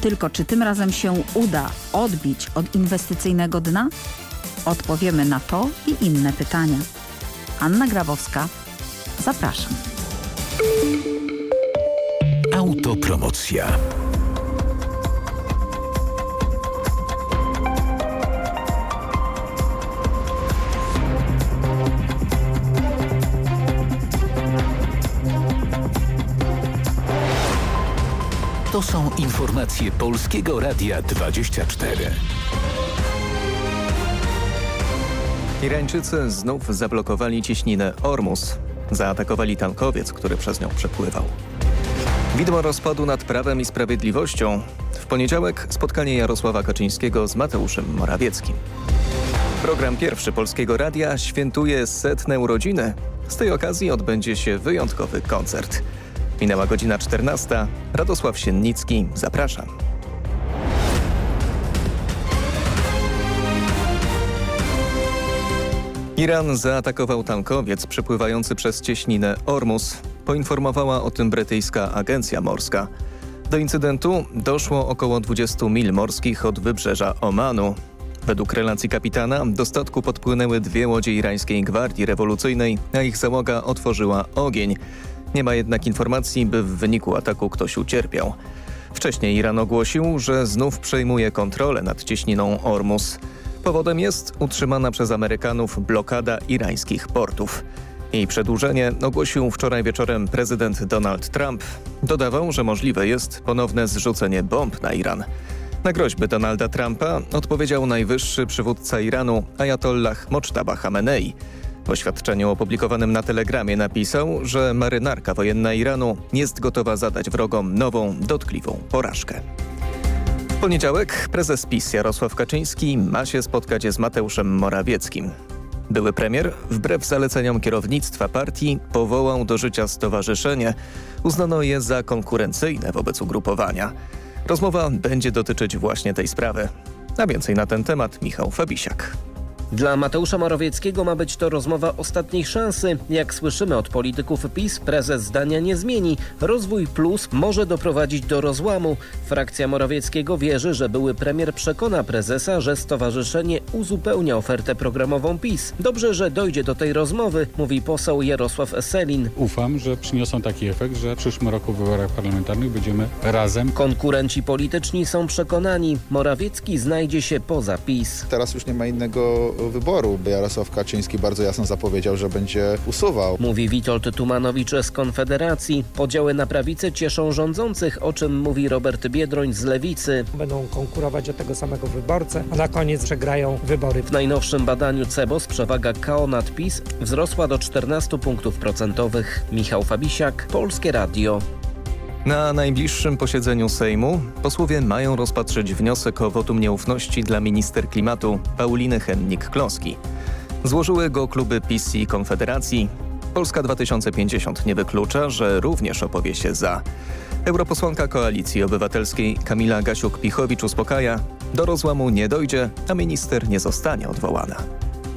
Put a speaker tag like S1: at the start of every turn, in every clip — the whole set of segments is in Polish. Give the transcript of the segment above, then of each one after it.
S1: Tylko czy tym razem się uda odbić od inwestycyjnego dna? Odpowiemy na to i inne pytania. Anna Grabowska, zapraszam.
S2: Autopromocja. To są informacje Polskiego Radia 24.
S3: Irańczycy znów zablokowali cieśninę Ormus. Zaatakowali tankowiec, który przez nią przepływał. Widmo rozpadu nad Prawem i Sprawiedliwością. W poniedziałek spotkanie Jarosława Kaczyńskiego z Mateuszem Morawieckim. Program pierwszy Polskiego Radia świętuje setne urodziny. Z tej okazji odbędzie się wyjątkowy koncert. Minęła godzina 14. Radosław Siennicki, zapraszam. Iran zaatakował tankowiec przepływający przez cieśninę Ormus. Poinformowała o tym brytyjska agencja morska. Do incydentu doszło około 20 mil morskich od wybrzeża Omanu. Według relacji kapitana do statku podpłynęły dwie łodzie irańskiej gwardii rewolucyjnej, a ich załoga otworzyła ogień. Nie ma jednak informacji, by w wyniku ataku ktoś ucierpiał. Wcześniej Iran ogłosił, że znów przejmuje kontrolę nad cieśniną Ormus. Powodem jest utrzymana przez Amerykanów blokada irańskich portów. Jej przedłużenie ogłosił wczoraj wieczorem prezydent Donald Trump. Dodawał, że możliwe jest ponowne zrzucenie bomb na Iran. Na groźby Donalda Trumpa odpowiedział najwyższy przywódca Iranu Ayatollah Mojtaba Khamenei. W oświadczeniu opublikowanym na Telegramie napisał, że marynarka wojenna Iranu jest gotowa zadać wrogom nową, dotkliwą porażkę. W poniedziałek prezes PiS Jarosław Kaczyński ma się spotkać z Mateuszem Morawieckim. Były premier, wbrew zaleceniom kierownictwa partii, powołał do życia stowarzyszenie. Uznano je za konkurencyjne wobec ugrupowania. Rozmowa będzie dotyczyć właśnie tej sprawy. A więcej na ten temat Michał Fabisiak.
S4: Dla Mateusza Morawieckiego ma być to rozmowa ostatniej szansy. Jak słyszymy od polityków PiS, prezes zdania nie zmieni. Rozwój plus może doprowadzić do rozłamu. Frakcja Morawieckiego wierzy, że były premier przekona prezesa, że stowarzyszenie uzupełnia ofertę programową PiS. Dobrze, że dojdzie do tej rozmowy, mówi poseł Jarosław Selin.
S5: Ufam, że przyniosą taki efekt, że w przyszłym roku w wyborach parlamentarnych będziemy razem.
S4: Konkurenci polityczni są przekonani. Morawiecki znajdzie się poza PiS.
S6: Teraz już nie ma innego wyboru, by Jarosław Kaczyński bardzo jasno zapowiedział, że będzie usuwał.
S4: Mówi Witold Tumanowicz z Konfederacji. Podziały na prawicę cieszą rządzących, o czym mówi Robert Biedroń z Lewicy.
S7: Będą konkurować o tego samego wyborcę, a na koniec przegrają wybory.
S4: W najnowszym badaniu CEBOS przewaga KO nad PiS wzrosła do 14 punktów procentowych. Michał Fabisiak, Polskie Radio.
S3: Na najbliższym posiedzeniu Sejmu posłowie mają rozpatrzyć wniosek o wotum nieufności dla minister klimatu Pauliny Hennik-Kloski. Złożyły go kluby PiS i Konfederacji. Polska 2050 nie wyklucza, że również opowie się za. Europosłanka Koalicji Obywatelskiej Kamila Gasiuk-Pichowicz uspokaja, do rozłamu nie dojdzie, a minister nie zostanie odwołana.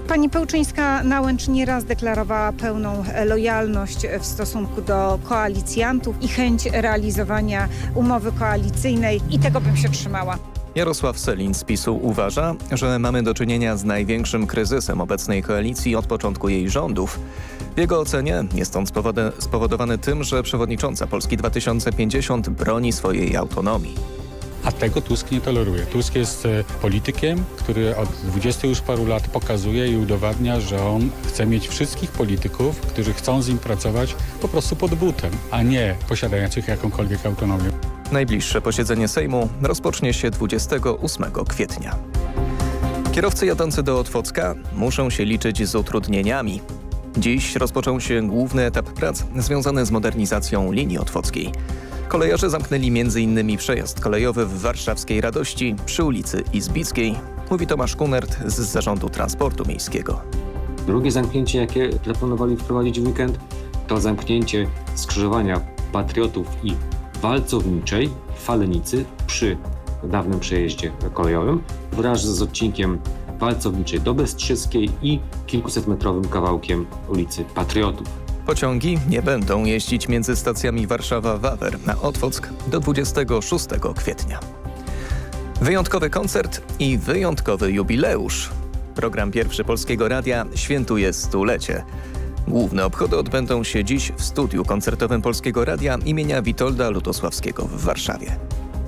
S8: Pani Pełczyńska-Nałęcz nieraz deklarowała pełną lojalność w stosunku do koalicjantów i chęć realizowania umowy koalicyjnej i tego bym się trzymała.
S3: Jarosław Selin z PiSu uważa, że mamy do czynienia z największym kryzysem obecnej koalicji od początku jej rządów. W jego ocenie jest on spowodowany tym, że przewodnicząca Polski 2050 broni swojej autonomii.
S5: A tego Tusk nie toleruje. Tusk jest politykiem, który od 20 już paru lat pokazuje i udowadnia, że on chce mieć wszystkich polityków, którzy chcą z nim pracować po prostu pod butem, a nie posiadających jakąkolwiek autonomię.
S3: Najbliższe posiedzenie Sejmu rozpocznie się 28 kwietnia. Kierowcy jadący do Otwocka muszą się liczyć z utrudnieniami. Dziś rozpoczął się główny etap prac związany z modernizacją linii otwockiej. Kolejarze zamknęli m.in. przejazd kolejowy w warszawskiej Radości przy ulicy Izbickiej, mówi Tomasz Kunert z Zarządu Transportu Miejskiego.
S9: Drugie zamknięcie, jakie zaplanowali wprowadzić w weekend, to zamknięcie skrzyżowania Patriotów i Walcowniczej w Falenicy przy dawnym przejeździe kolejowym wraz z odcinkiem Walcowniczej do Bestrzyskiej i kilkusetmetrowym kawałkiem ulicy Patriotów.
S3: Pociągi nie będą jeździć między stacjami Warszawa-Wawer na Otwock do 26 kwietnia. Wyjątkowy koncert i wyjątkowy jubileusz. Program Pierwszy Polskiego Radia świętuje stulecie. Główne obchody odbędą się dziś w studiu koncertowym Polskiego Radia imienia Witolda Lutosławskiego w Warszawie.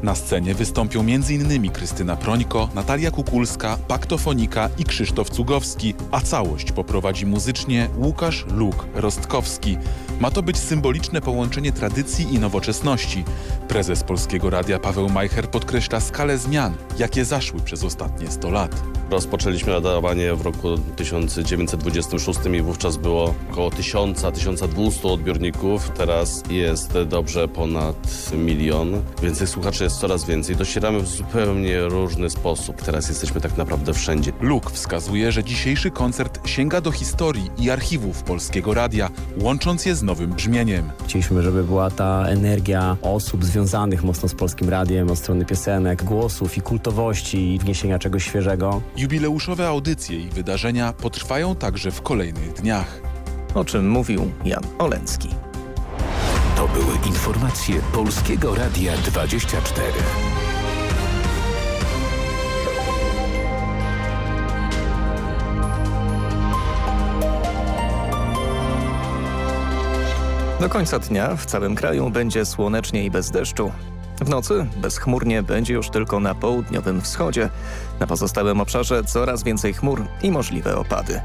S10: Na scenie wystąpią m.in. Krystyna Prońko, Natalia Kukulska, Paktofonika i Krzysztof Cugowski, a całość poprowadzi muzycznie Łukasz Luk Rostkowski. Ma to być symboliczne połączenie tradycji i nowoczesności. Prezes Polskiego Radia Paweł Majcher podkreśla skalę zmian, jakie zaszły przez ostatnie 100 lat.
S11: Rozpoczęliśmy nadawanie w roku 1926 i wówczas było około 1000-1200 odbiorników. Teraz jest dobrze ponad milion, więc słuchaczy jest coraz więcej. Docieramy w zupełnie różny sposób. Teraz jesteśmy tak naprawdę wszędzie.
S10: Luk wskazuje, że dzisiejszy koncert sięga do historii i archiwów Polskiego Radia, łącząc je z nowym brzmieniem.
S12: Chcieliśmy, żeby była ta energia osób związanych mocno z Polskim Radiem, od strony piosenek, głosów i kultowości i wniesienia czegoś świeżego.
S10: Jubileuszowe audycje i wydarzenia potrwają także w kolejnych dniach.
S3: O czym mówił Jan Oleński.
S2: Były informacje Polskiego Radia 24.
S3: Do końca dnia w całym kraju będzie słonecznie i bez deszczu. W nocy bezchmurnie będzie już tylko na południowym wschodzie. Na pozostałym obszarze coraz więcej chmur i możliwe opady.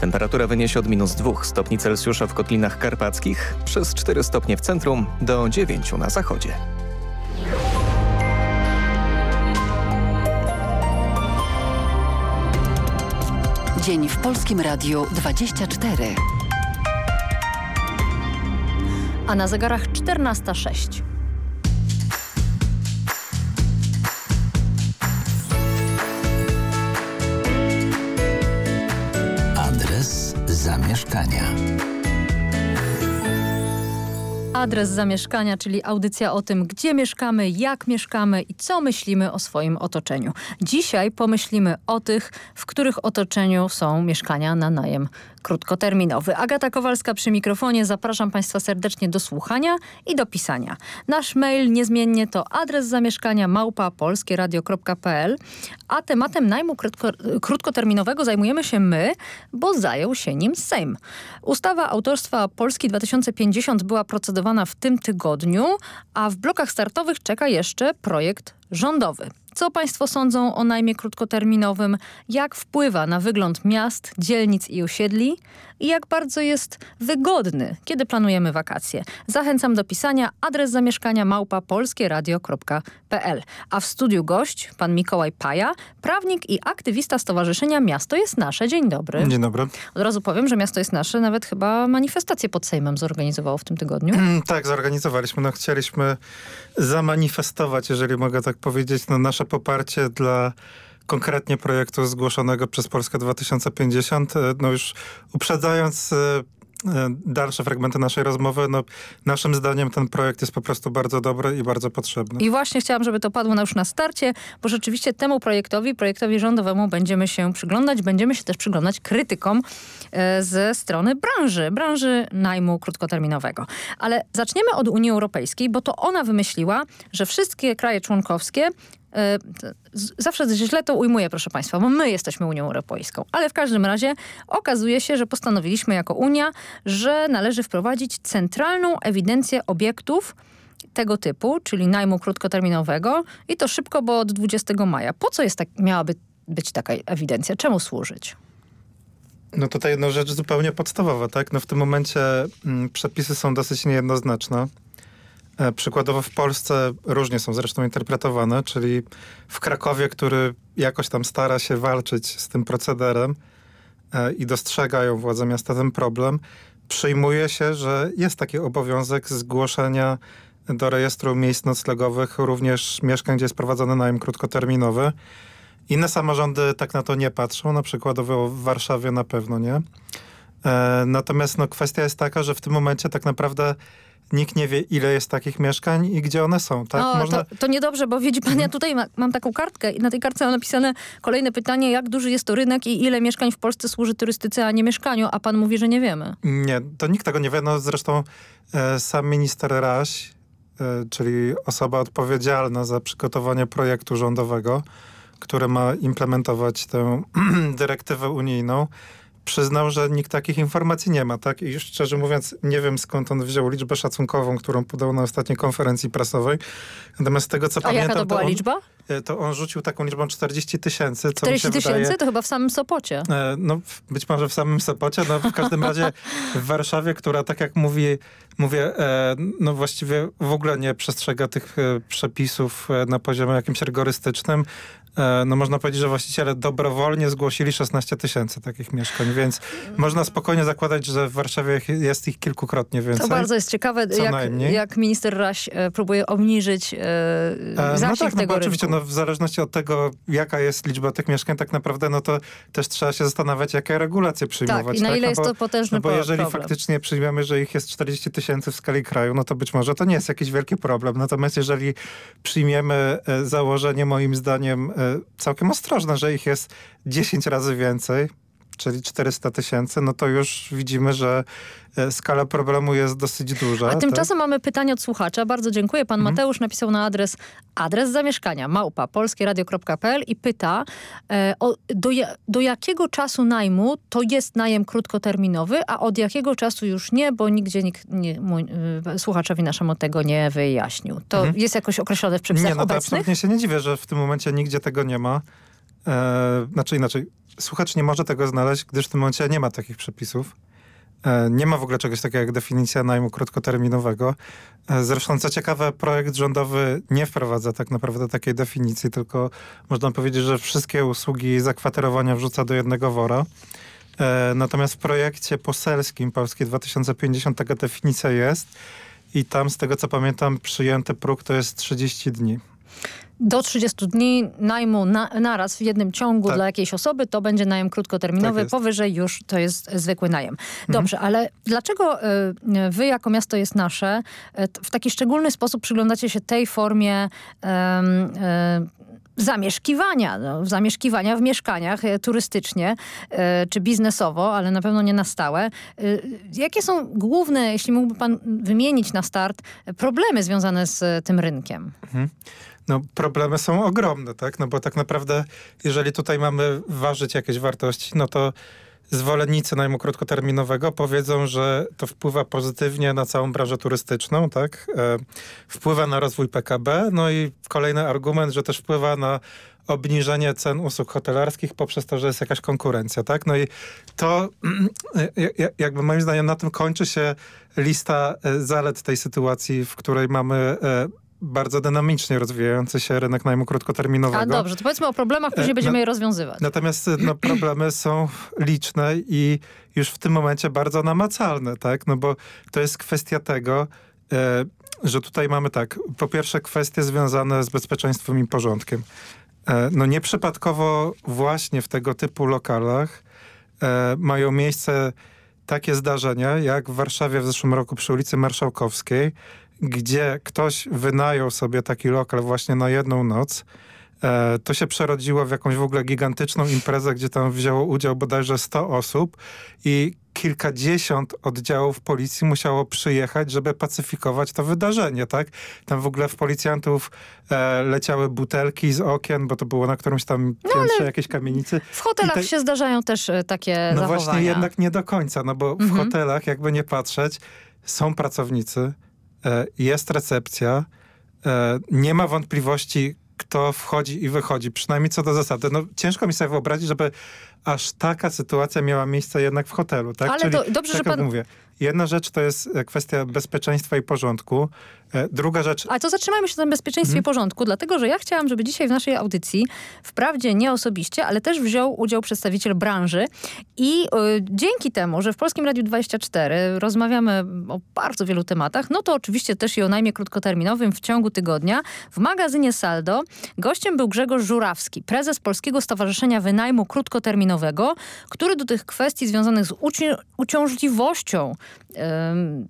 S3: Temperatura wyniesie od minus 2 stopni Celsjusza w Kotlinach Karpackich, przez 4 stopnie w centrum do 9 na zachodzie.
S13: Dzień w Polskim Radiu 24.
S14: A na zegarach 14.06.
S2: zamieszkania.
S14: Adres zamieszkania, czyli audycja o tym, gdzie mieszkamy, jak mieszkamy i co myślimy o swoim otoczeniu. Dzisiaj pomyślimy o tych, w których otoczeniu są mieszkania na najem krótkoterminowy. Agata Kowalska przy mikrofonie. Zapraszam Państwa serdecznie do słuchania i do pisania. Nasz mail niezmiennie to adres zamieszkania małpa polskieradio.pl, a tematem najmu krótko, krótkoterminowego zajmujemy się my, bo zajął się nim Sejm. Ustawa autorstwa Polski 2050 była procedowana w tym tygodniu, a w blokach startowych czeka jeszcze projekt rządowy. Co Państwo sądzą o najmie krótkoterminowym? Jak wpływa na wygląd miast, dzielnic i osiedli? I jak bardzo jest wygodny, kiedy planujemy wakacje? Zachęcam do pisania adres zamieszkania małpa polskieradio.pl. A w studiu gość pan Mikołaj Paja, prawnik i aktywista Stowarzyszenia Miasto jest Nasze. Dzień dobry.
S15: Dzień dobry.
S14: Od razu powiem, że Miasto jest Nasze nawet chyba manifestację pod Sejmem zorganizowało w tym tygodniu.
S15: tak, zorganizowaliśmy. No, chcieliśmy zamanifestować, jeżeli mogę tak powiedzieć, no, nasze poparcie dla konkretnie projektu zgłoszonego przez Polskę 2050. No już uprzedzając dalsze fragmenty naszej rozmowy, no naszym zdaniem ten projekt jest po prostu bardzo dobry i bardzo potrzebny.
S14: I właśnie chciałam, żeby to padło już na starcie, bo rzeczywiście temu projektowi, projektowi rządowemu będziemy się przyglądać, będziemy się też przyglądać krytykom e, ze strony branży, branży najmu krótkoterminowego. Ale zaczniemy od Unii Europejskiej, bo to ona wymyśliła, że wszystkie kraje członkowskie zawsze źle to ujmuję, proszę Państwa, bo my jesteśmy Unią Europejską. Ale w każdym razie okazuje się, że postanowiliśmy jako Unia, że należy wprowadzić centralną ewidencję obiektów tego typu, czyli najmu krótkoterminowego i to szybko, bo od 20 maja. Po co jest tak, miałaby być taka ewidencja? Czemu służyć?
S15: No tutaj jedna rzecz zupełnie podstawowa, tak? No w tym momencie mm, przepisy są dosyć niejednoznaczne. E, przykładowo w Polsce różnie są zresztą interpretowane, czyli w Krakowie, który jakoś tam stara się walczyć z tym procederem e, i dostrzegają władze miasta ten problem, przyjmuje się, że jest taki obowiązek zgłoszenia do rejestru miejsc noclegowych również mieszkań, gdzie jest prowadzony najem krótkoterminowy. Inne samorządy tak na to nie patrzą, na przykładowo w Warszawie na pewno nie. E, natomiast no, kwestia jest taka, że w tym momencie tak naprawdę nikt nie wie, ile jest takich mieszkań i gdzie one są. Tak?
S14: O, Można... to, to niedobrze, bo widzi pan, ja mhm. tutaj ma, mam taką kartkę i na tej kartce mam napisane kolejne pytanie, jak duży jest to rynek i ile mieszkań w Polsce służy turystyce, a nie mieszkaniu, a pan mówi, że nie wiemy.
S15: Nie, to nikt tego nie wie. No zresztą e, sam minister Raś czyli osoba odpowiedzialna za przygotowanie projektu rządowego, który ma implementować tę dyrektywę unijną, przyznał, że nikt takich informacji nie ma, tak? I szczerze mówiąc, nie wiem skąd on wziął liczbę szacunkową, którą podał na ostatniej konferencji prasowej. Natomiast z tego, co
S14: A
S15: pamiętam...
S14: jaka to była
S15: on,
S14: liczba?
S15: To on rzucił taką liczbą 40 tysięcy.
S14: 40 tysięcy? To chyba w samym Sopocie.
S15: E, no, być może w samym Sopocie. No, w każdym razie w Warszawie, która tak jak mówi, mówię, e, no właściwie w ogóle nie przestrzega tych e, przepisów na poziomie jakimś rygorystycznym, no można powiedzieć, że właściciele dobrowolnie zgłosili 16 tysięcy takich mieszkań, więc można spokojnie zakładać, że w Warszawie jest ich kilkukrotnie więcej.
S14: To bardzo jest ciekawe, jak, jak, minister Raś próbuje obniżyć e, zasięg
S15: no tak,
S14: tego
S15: no oczywiście, no, w zależności od tego, jaka jest liczba tych mieszkań, tak naprawdę, no to też trzeba się zastanawiać, jakie regulacje przyjmować.
S14: Tak, i na
S15: tak?
S14: ile
S15: no
S14: jest
S15: bo,
S14: to potężny
S15: no bo jeżeli
S14: problem.
S15: faktycznie przyjmiemy, że ich jest 40 tysięcy w skali kraju, no to być może to nie jest jakiś wielki problem. Natomiast jeżeli przyjmiemy e, założenie, moim zdaniem, e, całkiem ostrożne, że ich jest 10 razy więcej, czyli 400 tysięcy, no to już widzimy, że e, skala problemu jest dosyć duża.
S14: A tymczasem tak? mamy pytanie od słuchacza. Bardzo dziękuję. Pan mhm. Mateusz napisał na adres adres zamieszkania małpa polskieradio.pl i pyta e, o, do, do jakiego czasu najmu to jest najem krótkoterminowy, a od jakiego czasu już nie, bo nigdzie nikt nie, mój, y, słuchaczowi naszemu tego nie wyjaśnił. To mhm. jest jakoś określone w przepisach
S15: nie, no
S14: obecnych?
S15: absolutnie się nie dziwię, że w tym momencie nigdzie tego nie ma. E, znaczy inaczej, słuchacz nie może tego znaleźć, gdyż w tym momencie nie ma takich przepisów. E, nie ma w ogóle czegoś takiego jak definicja najmu krótkoterminowego. E, zresztą, co ciekawe, projekt rządowy nie wprowadza tak naprawdę takiej definicji, tylko można powiedzieć, że wszystkie usługi zakwaterowania wrzuca do jednego wora. Natomiast w projekcie poselskim Polskie 2050 taka definicja jest i tam, z tego co pamiętam, przyjęty próg to jest 30 dni
S14: do 30 dni najmu na, naraz w jednym ciągu tak. dla jakiejś osoby, to będzie najem krótkoterminowy, tak powyżej już to jest zwykły najem. Mhm. Dobrze, mhm. ale dlaczego y, wy jako miasto jest nasze y, w taki szczególny sposób przyglądacie się tej formie y, zamieszkiwania, no, zamieszkiwania w mieszkaniach e, turystycznie e, czy biznesowo, ale na pewno nie na stałe. E, jakie są główne, jeśli mógłby pan wymienić na start, problemy związane z tym rynkiem? Mhm.
S15: No, problemy są ogromne, tak? No bo tak naprawdę, jeżeli tutaj mamy ważyć jakieś wartości, no to zwolennicy najmu krótkoterminowego powiedzą, że to wpływa pozytywnie na całą branżę turystyczną, tak? E, wpływa na rozwój PKB, no i kolejny argument, że też wpływa na obniżenie cen usług hotelarskich poprzez to, że jest jakaś konkurencja, tak? No i to jakby moim zdaniem na tym kończy się lista e, zalet tej sytuacji, w której mamy e, bardzo dynamicznie rozwijający się rynek najmu krótkoterminowego.
S14: A dobrze, to powiedzmy o problemach, później e, będziemy je rozwiązywać.
S15: Natomiast no, problemy są liczne i już w tym momencie bardzo namacalne, tak? No bo to jest kwestia tego, e, że tutaj mamy tak, po pierwsze kwestie związane z bezpieczeństwem i porządkiem. E, no nieprzypadkowo właśnie w tego typu lokalach e, mają miejsce takie zdarzenia, jak w Warszawie w zeszłym roku przy ulicy Marszałkowskiej, gdzie ktoś wynajął sobie taki lokal właśnie na jedną noc, e, to się przerodziło w jakąś w ogóle gigantyczną imprezę, gdzie tam wzięło udział bodajże 100 osób i kilkadziesiąt oddziałów policji musiało przyjechać, żeby pacyfikować to wydarzenie, tak? Tam w ogóle w policjantów e, leciały butelki z okien, bo to było na którymś tam no, piętrze no, jakiejś kamienicy.
S14: W hotelach te... się zdarzają też e, takie
S15: no
S14: zachowania.
S15: No właśnie jednak nie do końca, no bo mhm. w hotelach, jakby nie patrzeć, są pracownicy, jest recepcja, e, nie ma wątpliwości, kto wchodzi i wychodzi, przynajmniej co do zasady. No, ciężko mi sobie wyobrazić, żeby aż taka sytuacja miała miejsce jednak w hotelu. Tak?
S14: Ale Czyli, to dobrze,
S15: tak
S14: że pan...
S15: mówię, jedna rzecz to jest e, kwestia bezpieczeństwa i porządku, E, druga rzecz...
S14: Ale to zatrzymajmy się na bezpieczeństwie hmm. i porządku, dlatego że ja chciałam, żeby dzisiaj w naszej audycji, wprawdzie nie osobiście, ale też wziął udział przedstawiciel branży i y, dzięki temu, że w Polskim Radiu 24 rozmawiamy o bardzo wielu tematach, no to oczywiście też i o najmie krótkoterminowym w ciągu tygodnia. W magazynie Saldo gościem był Grzegorz Żurawski, prezes Polskiego Stowarzyszenia Wynajmu Krótkoterminowego, który do tych kwestii związanych z uci uciążliwością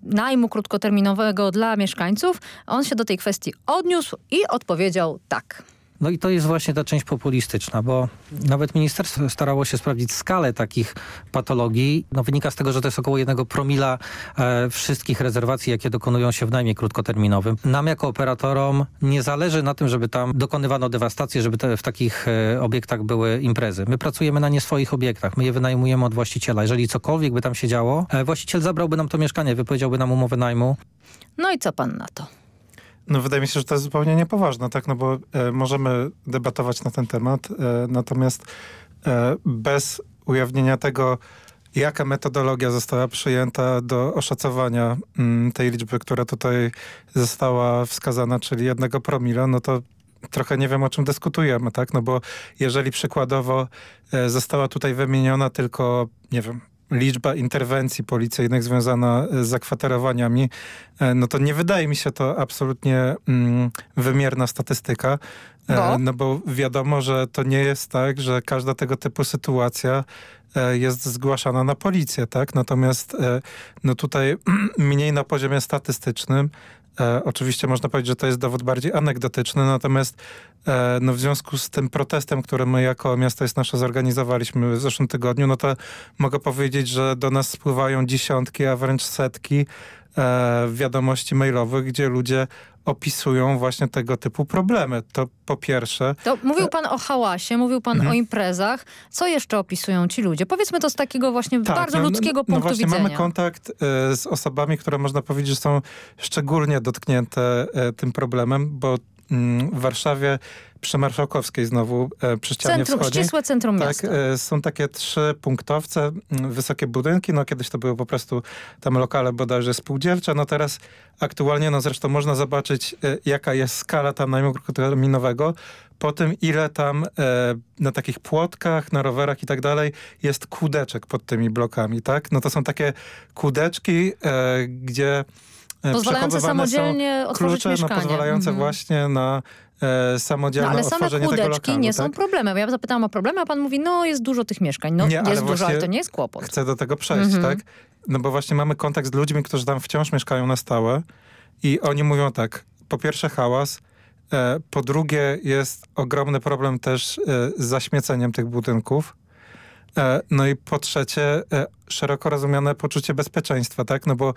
S14: najmu krótkoterminowego dla mieszkańców on się do tej kwestii odniósł i odpowiedział tak.
S16: No i to jest właśnie ta część populistyczna, bo nawet ministerstwo starało się sprawdzić skalę takich patologii. No wynika z tego, że to jest około jednego promila e, wszystkich rezerwacji, jakie dokonują się w najmie krótkoterminowym. Nam jako operatorom nie zależy na tym, żeby tam dokonywano dewastacji, żeby te, w takich e, obiektach były imprezy. My pracujemy na nie swoich obiektach, my je wynajmujemy od właściciela. Jeżeli cokolwiek by tam się działo, e, właściciel zabrałby nam to mieszkanie, wypowiedziałby nam umowę najmu.
S14: No i co pan na to?
S15: No wydaje mi się, że to jest zupełnie niepoważne, tak? No bo e, możemy debatować na ten temat, e, natomiast e, bez ujawnienia tego, jaka metodologia została przyjęta do oszacowania mm, tej liczby, która tutaj została wskazana, czyli jednego promila, no to trochę nie wiem, o czym dyskutujemy, tak? No bo jeżeli przykładowo e, została tutaj wymieniona tylko, nie wiem, liczba interwencji policyjnych związana z zakwaterowaniami, e, no to nie wydaje mi się to absolutnie mm, wymierna statystyka. E,
S14: Bo?
S15: No bo wiadomo, że to nie jest tak, że każda tego typu sytuacja e, jest zgłaszana na policję, tak? Natomiast e, no tutaj mniej na poziomie statystycznym E, oczywiście można powiedzieć, że to jest dowód bardziej anegdotyczny, natomiast e, no w związku z tym protestem, który my jako Miasto jest Nasze zorganizowaliśmy w zeszłym tygodniu, no to mogę powiedzieć, że do nas spływają dziesiątki, a wręcz setki wiadomości mailowych, gdzie ludzie opisują właśnie tego typu problemy. To po pierwsze...
S14: To mówił pan o hałasie, mówił pan
S15: Mhm.
S14: o imprezach. Co jeszcze opisują ci ludzie? Powiedzmy to z takiego właśnie bardzo
S15: no, no,
S14: ludzkiego
S15: no
S14: punktu
S15: właśnie
S14: widzenia.
S15: mamy kontakt e, z osobami, które można powiedzieć, że są szczególnie dotknięte e, tym problemem, bo mm, w Warszawie przy Marszałkowskiej znowu e, przy ścianie
S14: Centrum,
S15: wschodniej.
S14: ścisłe centrum
S15: tak,
S14: miasta.
S15: e, są takie trzy punktowce, wysokie budynki, no kiedyś to były po prostu tam lokale bodajże spółdzielcze, no teraz aktualnie, no zresztą można zobaczyć e, jaka jest skala tam najmu krótkoterminowego, po tym ile tam e, na takich płotkach, na rowerach i tak dalej jest kudeczek pod tymi blokami, tak? No to są takie kudeczki, e, gdzie
S14: Pozwalające
S15: przechowywane są
S14: samodzielnie otworzyć
S15: klucze,
S14: mieszkanie.
S15: No, pozwalające
S14: Mhm.
S15: właśnie na e,
S14: No
S15: samodzielne
S14: ale same kłódeczki nie
S15: tak?
S14: są problemem. Ja zapytałam o problemy, a pan mówi, no jest dużo tych mieszkań. No
S15: Nie, ale
S14: jest dużo, ale to nie jest kłopot.
S15: Chcę do tego przejść,
S14: Mhm.
S15: tak? No bo właśnie mamy kontakt z ludźmi, którzy tam wciąż mieszkają na stałe i oni mówią tak, po pierwsze hałas, e, po drugie jest ogromny problem też e, z zaśmieceniem tych budynków, e, no i po trzecie e, szeroko rozumiane poczucie bezpieczeństwa, tak? No bo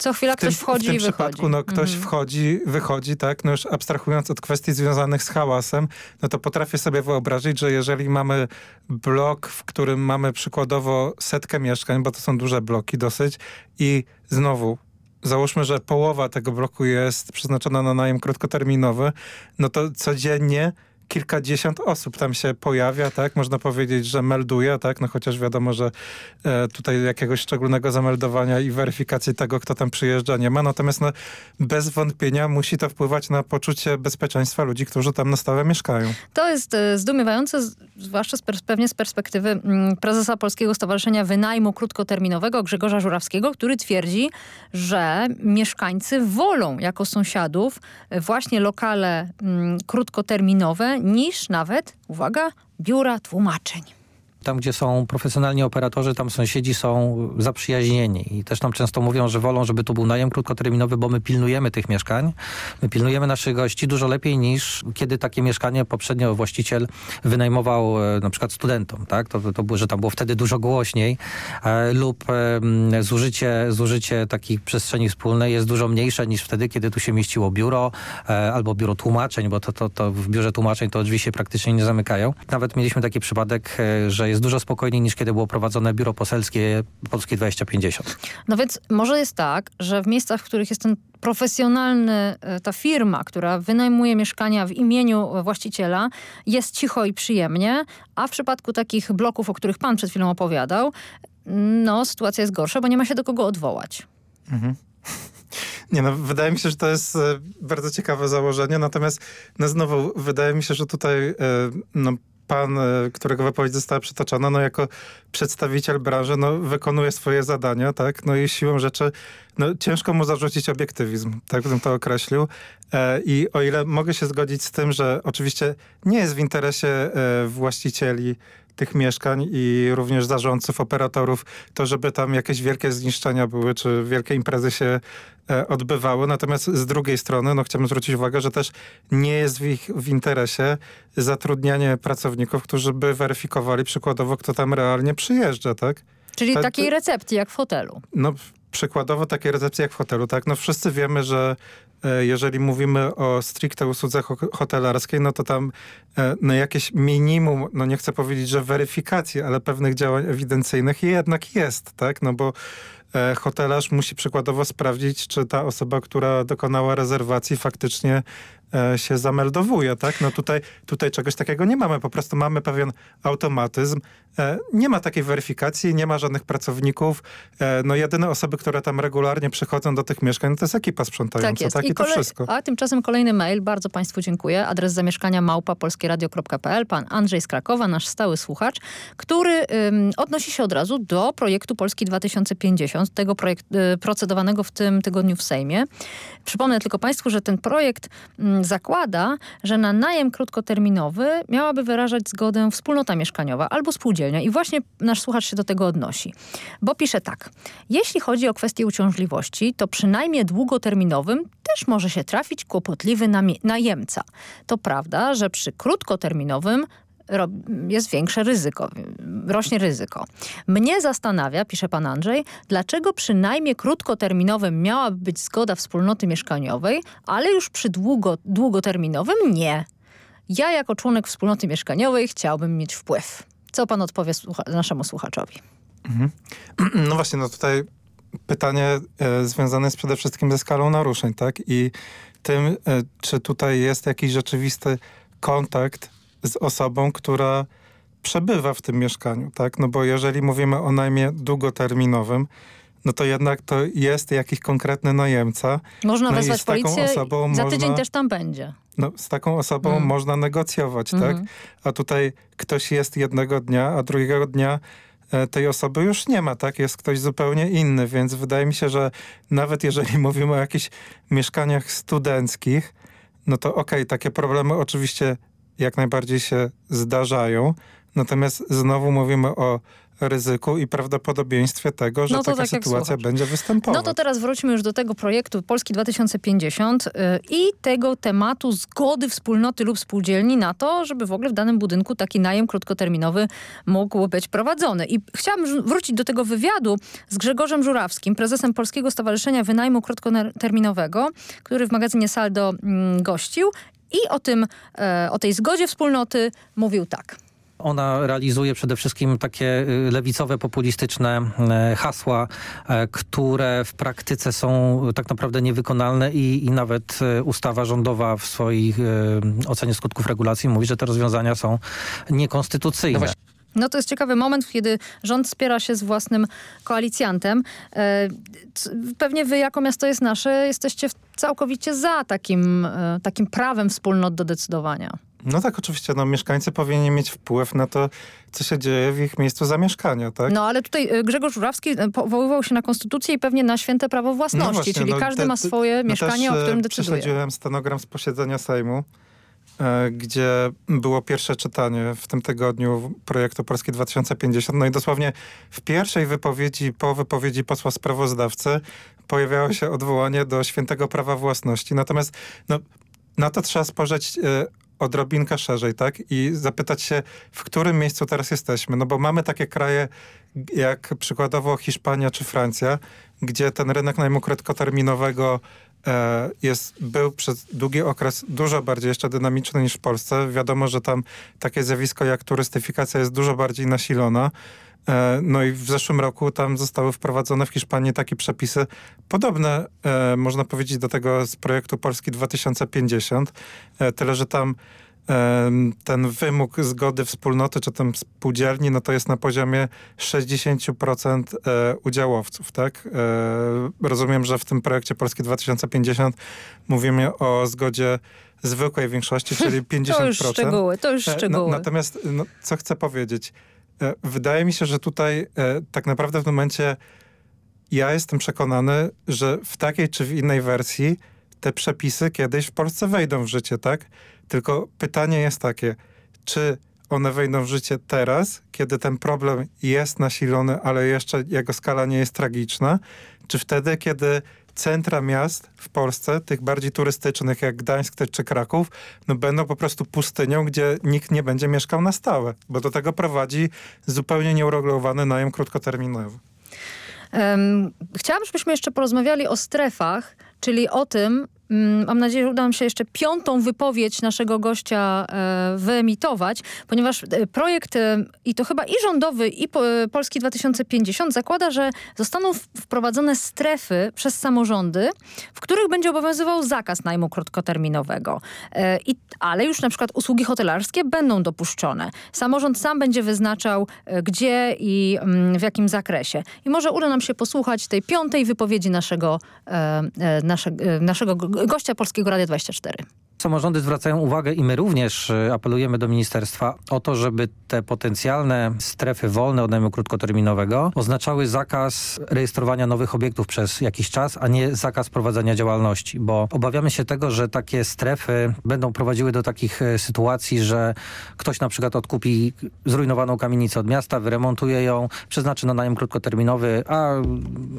S14: Co chwila
S15: w tym,
S14: ktoś wchodzi
S15: w tym
S14: i wychodzi.
S15: przypadku no, ktoś
S14: Mhm.
S15: wchodzi, wychodzi, tak, no już abstrahując od kwestii związanych z hałasem, no to potrafię sobie wyobrazić, że jeżeli mamy blok, w którym mamy przykładowo setkę mieszkań, bo to są duże bloki dosyć i znowu załóżmy, że połowa tego bloku jest przeznaczona na najem krótkoterminowy, no to codziennie kilkadziesiąt osób tam się pojawia, tak? Można powiedzieć, że melduje, tak? No chociaż wiadomo, że e, tutaj jakiegoś szczególnego zameldowania i weryfikacji tego, kto tam przyjeżdża nie ma. Natomiast no, bez wątpienia musi to wpływać na poczucie bezpieczeństwa ludzi, którzy tam na stałe mieszkają.
S14: To jest e, zdumiewające, zwłaszcza z pewnie z perspektywy mm, prezesa Polskiego Stowarzyszenia Wynajmu Krótkoterminowego Grzegorza Żurawskiego, który twierdzi, że mieszkańcy wolą jako sąsiadów e, właśnie lokale mm, krótkoterminowe niż nawet, uwaga, biura tłumaczeń.
S16: Tam, gdzie są profesjonalni operatorzy, tam sąsiedzi są zaprzyjaźnieni i też nam często mówią, że wolą, żeby tu był najem krótkoterminowy, bo my pilnujemy tych mieszkań, my pilnujemy naszych gości dużo lepiej niż kiedy takie mieszkanie poprzednio właściciel wynajmował e, na przykład studentom, tak? To, to, było, że tam było wtedy dużo głośniej e, lub e, m, zużycie, zużycie takich przestrzeni wspólnej jest dużo mniejsze niż wtedy, kiedy tu się mieściło biuro e, albo biuro tłumaczeń, bo to, to, to w biurze tłumaczeń to drzwi się praktycznie nie zamykają. Nawet mieliśmy taki przypadek, e, że jest dużo spokojniej niż kiedy było prowadzone biuro poselskie Polskie 2050.
S14: No więc może jest tak, że w miejscach, w których jest ten profesjonalny, e, ta firma, która wynajmuje mieszkania w imieniu właściciela, jest cicho i przyjemnie, a w przypadku takich bloków, o których pan przed chwilą opowiadał, no sytuacja jest gorsza, bo nie ma się do kogo odwołać.
S15: Mhm. Nie no, wydaje mi się, że to jest e, bardzo ciekawe założenie, natomiast no znowu, wydaje mi się, że tutaj e, no, pan, e, którego wypowiedź została przytoczona, no jako przedstawiciel branży, no wykonuje swoje zadania, tak, no i siłą rzeczy, no ciężko mu zarzucić obiektywizm, tak bym to określił. E, i o ile mogę się zgodzić z tym, że oczywiście nie jest w interesie e, właścicieli tych mieszkań i również zarządców, operatorów, to żeby tam jakieś wielkie zniszczenia były, czy wielkie imprezy się e, odbywały. Natomiast z drugiej strony, no chciałbym zwrócić uwagę, że też nie jest w ich w interesie zatrudnianie pracowników, którzy by weryfikowali przykładowo, kto tam realnie przyjeżdża, tak?
S14: Czyli
S15: Ta-
S14: takiej recepcji jak w hotelu.
S15: No przykładowo takie recepcje jak w hotelu, tak? No wszyscy wiemy, że e, jeżeli mówimy o stricte usłudze ho hotelarskiej, no to tam e, no jakieś minimum, no nie chcę powiedzieć, że weryfikacji, ale pewnych działań ewidencyjnych jednak jest, tak? No bo e, hotelarz musi przykładowo sprawdzić, czy ta osoba, która dokonała rezerwacji faktycznie e, się zameldowuje, tak? No tutaj, tutaj czegoś takiego nie mamy, po prostu mamy pewien automatyzm. E, nie ma takiej weryfikacji, nie ma żadnych pracowników. E, no jedyne osoby, które tam regularnie przychodzą do tych mieszkań, to jest ekipa sprzątająca,
S14: Tak
S15: tak?
S14: jest.
S15: I, to wszystko.
S14: A tymczasem kolejny mail. Bardzo Państwu dziękuję. Adres zamieszkania małpa polskieradio.pl. Pan Andrzej z Krakowa, nasz stały słuchacz, który ym, odnosi się od razu do projektu Polski 2050, tego projekt, y, procedowanego w tym tygodniu w Sejmie. Przypomnę tylko Państwu, że ten projekt mm, zakłada, że na najem krótkoterminowy miałaby wyrażać zgodę wspólnota mieszkaniowa albo spółdzielnia. I właśnie nasz słuchacz się do tego odnosi. Bo pisze tak. Jeśli chodzi o kwestię uciążliwości, to przynajmniej długoterminowym też może się trafić kłopotliwy najemca. To prawda, że przy krótkoterminowym jest większe ryzyko, rośnie ryzyko. Mnie zastanawia, pisze pan Andrzej, dlaczego przynajmniej krótkoterminowym miałaby być zgoda wspólnoty mieszkaniowej, ale już przy długo, długoterminowym nie. Ja jako członek wspólnoty mieszkaniowej chciałbym mieć wpływ. Co pan odpowie słucha naszemu słuchaczowi?
S15: Mhm. No właśnie, no tutaj pytanie e, związane jest przede wszystkim ze skalą naruszeń, tak? I tym, e, czy tutaj jest jakiś rzeczywisty kontakt z osobą, która przebywa w tym mieszkaniu, tak? No bo jeżeli mówimy o najmie długoterminowym, no to jednak to jest jakiś konkretny najemca.
S14: Można
S15: no
S14: wezwać policję
S15: osobą
S14: za
S15: można,
S14: tydzień też tam będzie.
S15: No, z taką osobą
S14: Mm.
S15: można negocjować,
S14: Mhm.
S15: tak? A tutaj ktoś jest jednego dnia, a drugiego dnia e, tej osoby już nie ma, tak? Jest ktoś zupełnie inny, więc wydaje mi się, że nawet jeżeli mówimy o jakichś mieszkaniach studenckich, no to okej, takie problemy oczywiście jak najbardziej się zdarzają, natomiast znowu mówimy o ryzyku i prawdopodobieństwie tego, że
S14: No
S15: taka
S14: tak
S15: sytuacja będzie występować.
S14: No to teraz wróćmy już do tego projektu Polski 2050 y, i tego tematu zgody wspólnoty lub spółdzielni na to, żeby w ogóle w danym budynku taki najem krótkoterminowy mógł być prowadzony. I chciałabym żu- wrócić do tego wywiadu z Grzegorzem Żurawskim, prezesem Polskiego Stowarzyszenia Wynajmu Krótkoterminowego, który w magazynie Saldo mm, gościł i o tym, e, o tej zgodzie wspólnoty mówił tak.
S16: Ona realizuje przede wszystkim takie y, lewicowe, populistyczne e, hasła, e, które w praktyce są tak naprawdę niewykonalne i, i nawet ustawa rządowa w swojej ocenie skutków regulacji mówi, że te rozwiązania są niekonstytucyjne.
S14: No to jest ciekawy moment, kiedy rząd spiera się z własnym koalicjantem. E, Pewnie wy jako miasto jest nasze jesteście całkowicie za takim, e, takim prawem wspólnot do decydowania.
S15: No tak, oczywiście, no, mieszkańcy powinni mieć wpływ na to, co się dzieje w ich miejscu zamieszkania, tak?
S14: No ale tutaj e, Grzegorz Żurawski powoływał się na konstytucję i pewnie na święte prawo własności,
S15: właśnie,
S14: czyli
S15: no,
S14: każdy
S15: te-
S14: ma swoje
S15: no
S14: mieszkanie,
S15: też,
S14: o którym decyduje.
S15: Prześledziłem stenogram z posiedzenia Sejmu, gdzie było pierwsze czytanie w tym tygodniu projektu Polski 2050. No i dosłownie w pierwszej wypowiedzi, po wypowiedzi posła sprawozdawcy pojawiało się odwołanie do świętego prawa własności. Natomiast no, na to trzeba spojrzeć e, odrobinkę szerzej, tak? I zapytać się, w którym miejscu teraz jesteśmy. No bo mamy takie kraje jak przykładowo Hiszpania czy Francja, gdzie ten rynek najmu krótkoterminowego e, jest, był przez długi okres dużo bardziej jeszcze dynamiczny niż w Polsce. Wiadomo, że tam takie zjawisko jak turystyfikacja jest dużo bardziej nasilona. E, No i w zeszłym roku tam zostały wprowadzone w Hiszpanii takie przepisy podobne, e, można powiedzieć, do tego z projektu Polski 2050. E, Tyle, że tam ten wymóg zgody wspólnoty czy tam spółdzielni, no to jest na poziomie 60% e, udziałowców, tak? E, Rozumiem, że w tym projekcie Polski 2050 mówimy o zgodzie zwykłej większości, czyli 50%.
S14: To już szczegóły, to już
S15: E, na-
S14: szczegóły.
S15: Natomiast, no, co chcę powiedzieć? Wydaje mi się, że tutaj tak naprawdę w momencie ja jestem przekonany, że w takiej czy w innej wersji te przepisy kiedyś w Polsce wejdą w życie, tak? Tylko pytanie jest takie, czy one wejdą w życie teraz, kiedy ten problem jest nasilony, ale jeszcze jego skala nie jest tragiczna, czy wtedy, kiedy centra miast w Polsce, tych bardziej turystycznych jak Gdańsk czy Kraków, no będą po prostu pustynią, gdzie nikt nie będzie mieszkał na stałe, bo do tego prowadzi zupełnie nieuregulowany najem krótkoterminowy.
S14: Um, chciałam, żebyśmy jeszcze porozmawiali o strefach, czyli o tym, mam nadzieję, że uda nam się jeszcze piątą wypowiedź naszego gościa e, wyemitować, ponieważ e, projekt e, i to chyba i rządowy i Polski 2050 zakłada, że zostaną wprowadzone strefy przez samorządy, w których będzie obowiązywał zakaz najmu krótkoterminowego. I, ale już na przykład usługi hotelarskie będą dopuszczone. Samorząd sam będzie wyznaczał gdzie i mm, w jakim zakresie. I może uda nam się posłuchać tej piątej wypowiedzi naszego, nasze, naszego gościa Polskiego Radia 24.
S16: Samorządy zwracają uwagę i my również y, apelujemy do ministerstwa o to, żeby te potencjalne strefy wolne od najmu krótkoterminowego oznaczały zakaz rejestrowania nowych obiektów przez jakiś czas, a nie zakaz prowadzenia działalności, bo obawiamy się tego, że takie strefy będą prowadziły do takich y, sytuacji, że ktoś na przykład odkupi zrujnowaną kamienicę od miasta, wyremontuje ją, przeznaczy na najem krótkoterminowy, a,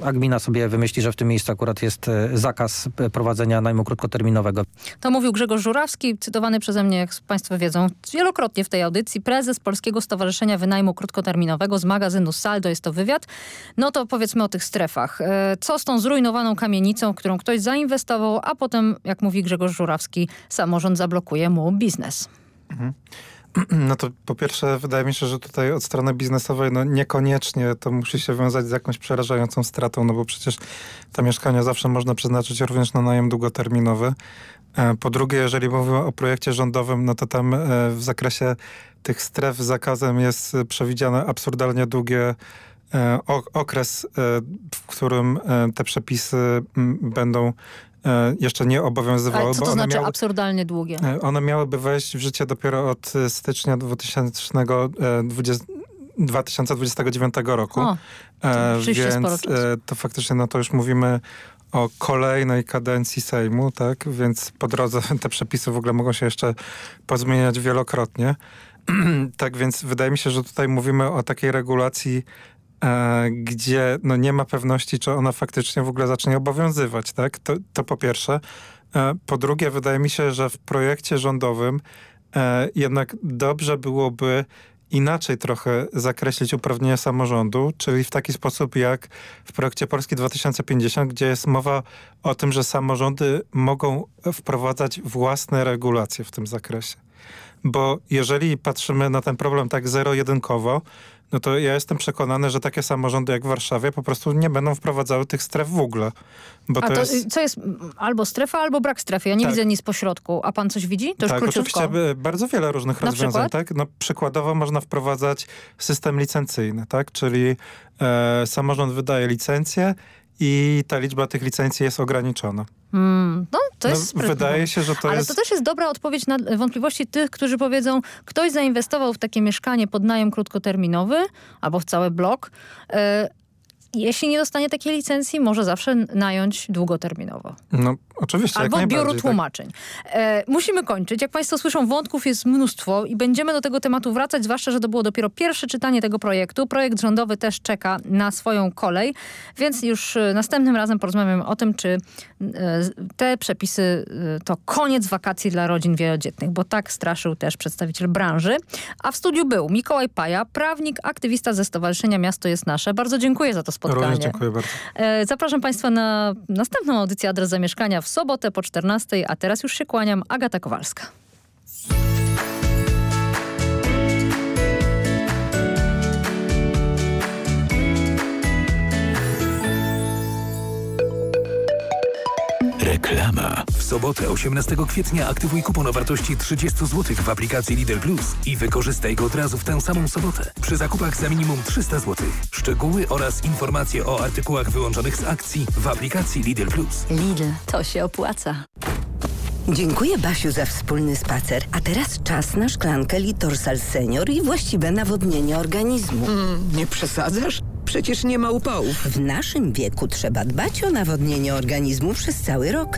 S16: a gmina sobie wymyśli, że w tym miejscu akurat jest y, zakaz prowadzenia najmu krótkoterminowego.
S14: To mówił Grzegorz Żurawski, cytowany przeze mnie, jak Państwo wiedzą, wielokrotnie w tej audycji, prezes Polskiego Stowarzyszenia Wynajmu Krótkoterminowego z magazynu Saldo, jest to wywiad. No to powiedzmy o tych strefach. E, co z tą zrujnowaną kamienicą, w którą ktoś zainwestował, a potem, jak mówi Grzegorz Żurawski, samorząd zablokuje mu biznes. Mhm.
S15: No to po pierwsze wydaje mi się, że tutaj od strony biznesowej no niekoniecznie to musi się wiązać z jakąś przerażającą stratą, no bo przecież te mieszkania zawsze można przeznaczyć również na najem długoterminowy. E, po drugie, jeżeli mówimy o projekcie rządowym, no to tam e, w zakresie tych stref zakazem jest przewidziane absurdalnie długie e, okres, w którym te przepisy będą jeszcze nie obowiązywały.
S14: Ale co to znaczy miały, absurdalnie długie?
S15: One miałyby wejść w życie dopiero od stycznia 2020, 2029 roku. O, to więc to faktycznie no to już mówimy o kolejnej kadencji Sejmu, tak? Więc po drodze te przepisy w ogóle mogą się jeszcze pozmieniać wielokrotnie. tak więc wydaje mi się, że tutaj mówimy o takiej regulacji, e, gdzie no, nie ma pewności, czy ona faktycznie w ogóle zacznie obowiązywać, tak? To, to po pierwsze. E, po drugie, wydaje mi się, że w projekcie rządowym e, jednak dobrze byłoby inaczej trochę zakreślić uprawnienia samorządu, czyli w taki sposób jak w projekcie Polski 2050, gdzie jest mowa o tym, że samorządy mogą wprowadzać własne regulacje w tym zakresie. Bo jeżeli patrzymy na ten problem tak zero-jedynkowo, no to ja jestem przekonany, że takie samorządy jak w Warszawie po prostu nie będą wprowadzały tych stref w ogóle.
S14: Bo a to, jest... co jest albo strefa, albo brak strefy? Ja nie tak. widzę nic pośrodku. A pan coś widzi? To już
S15: tak, oczywiście bardzo wiele różnych Na rozwiązań. Tak? No, przykładowo można wprowadzać system licencyjny, tak? czyli e, samorząd wydaje licencję i ta liczba tych licencji jest ograniczona.
S14: Hmm, no, to no, jest
S15: Wydaje się, że to
S14: Ale
S15: jest...
S14: to też jest dobra odpowiedź na wątpliwości tych, którzy powiedzą, ktoś zainwestował w takie mieszkanie pod najem krótkoterminowy albo w cały blok, e, jeśli nie dostanie takiej licencji, może zawsze nająć długoterminowo.
S15: No, oczywiście.
S14: Albo biuro tak. tłumaczeń. Tak. E, musimy kończyć. Jak Państwo słyszą, wątków jest mnóstwo i będziemy do tego tematu wracać, zwłaszcza, że to było dopiero pierwsze czytanie tego projektu. Projekt rządowy też czeka na swoją kolej, więc już e, następnym razem porozmawiamy o tym, czy e, te przepisy e, to koniec wakacji dla rodzin wielodzietnych, bo tak straszył też przedstawiciel branży. A w studiu był Mikołaj Paja, prawnik, aktywista ze Stowarzyszenia Miasto jest Nasze. Bardzo dziękuję za to spotkanie.
S15: Również dziękuję bardzo.
S14: Zapraszam Państwa na następną audycję Adres Zamieszkania w sobotę po 14, a teraz już się kłaniam. Agata Kowalska.
S2: Reklama. W sobotę 18 kwietnia aktywuj kupon o wartości 30 zł w aplikacji Lidl Plus i wykorzystaj go od razu w tę samą sobotę przy zakupach za minimum 300 zł. Szczegóły oraz informacje o artykułach wyłączonych z akcji w aplikacji Lidl Plus.
S13: Lidl, to się opłaca.
S17: Dziękuję Basiu za wspólny spacer. A teraz czas na szklankę Litorsal Senior i właściwe nawodnienie organizmu.
S18: Mm, nie przesadzasz? Przecież nie ma upałów.
S17: W naszym wieku trzeba dbać o nawodnienie organizmu przez cały rok.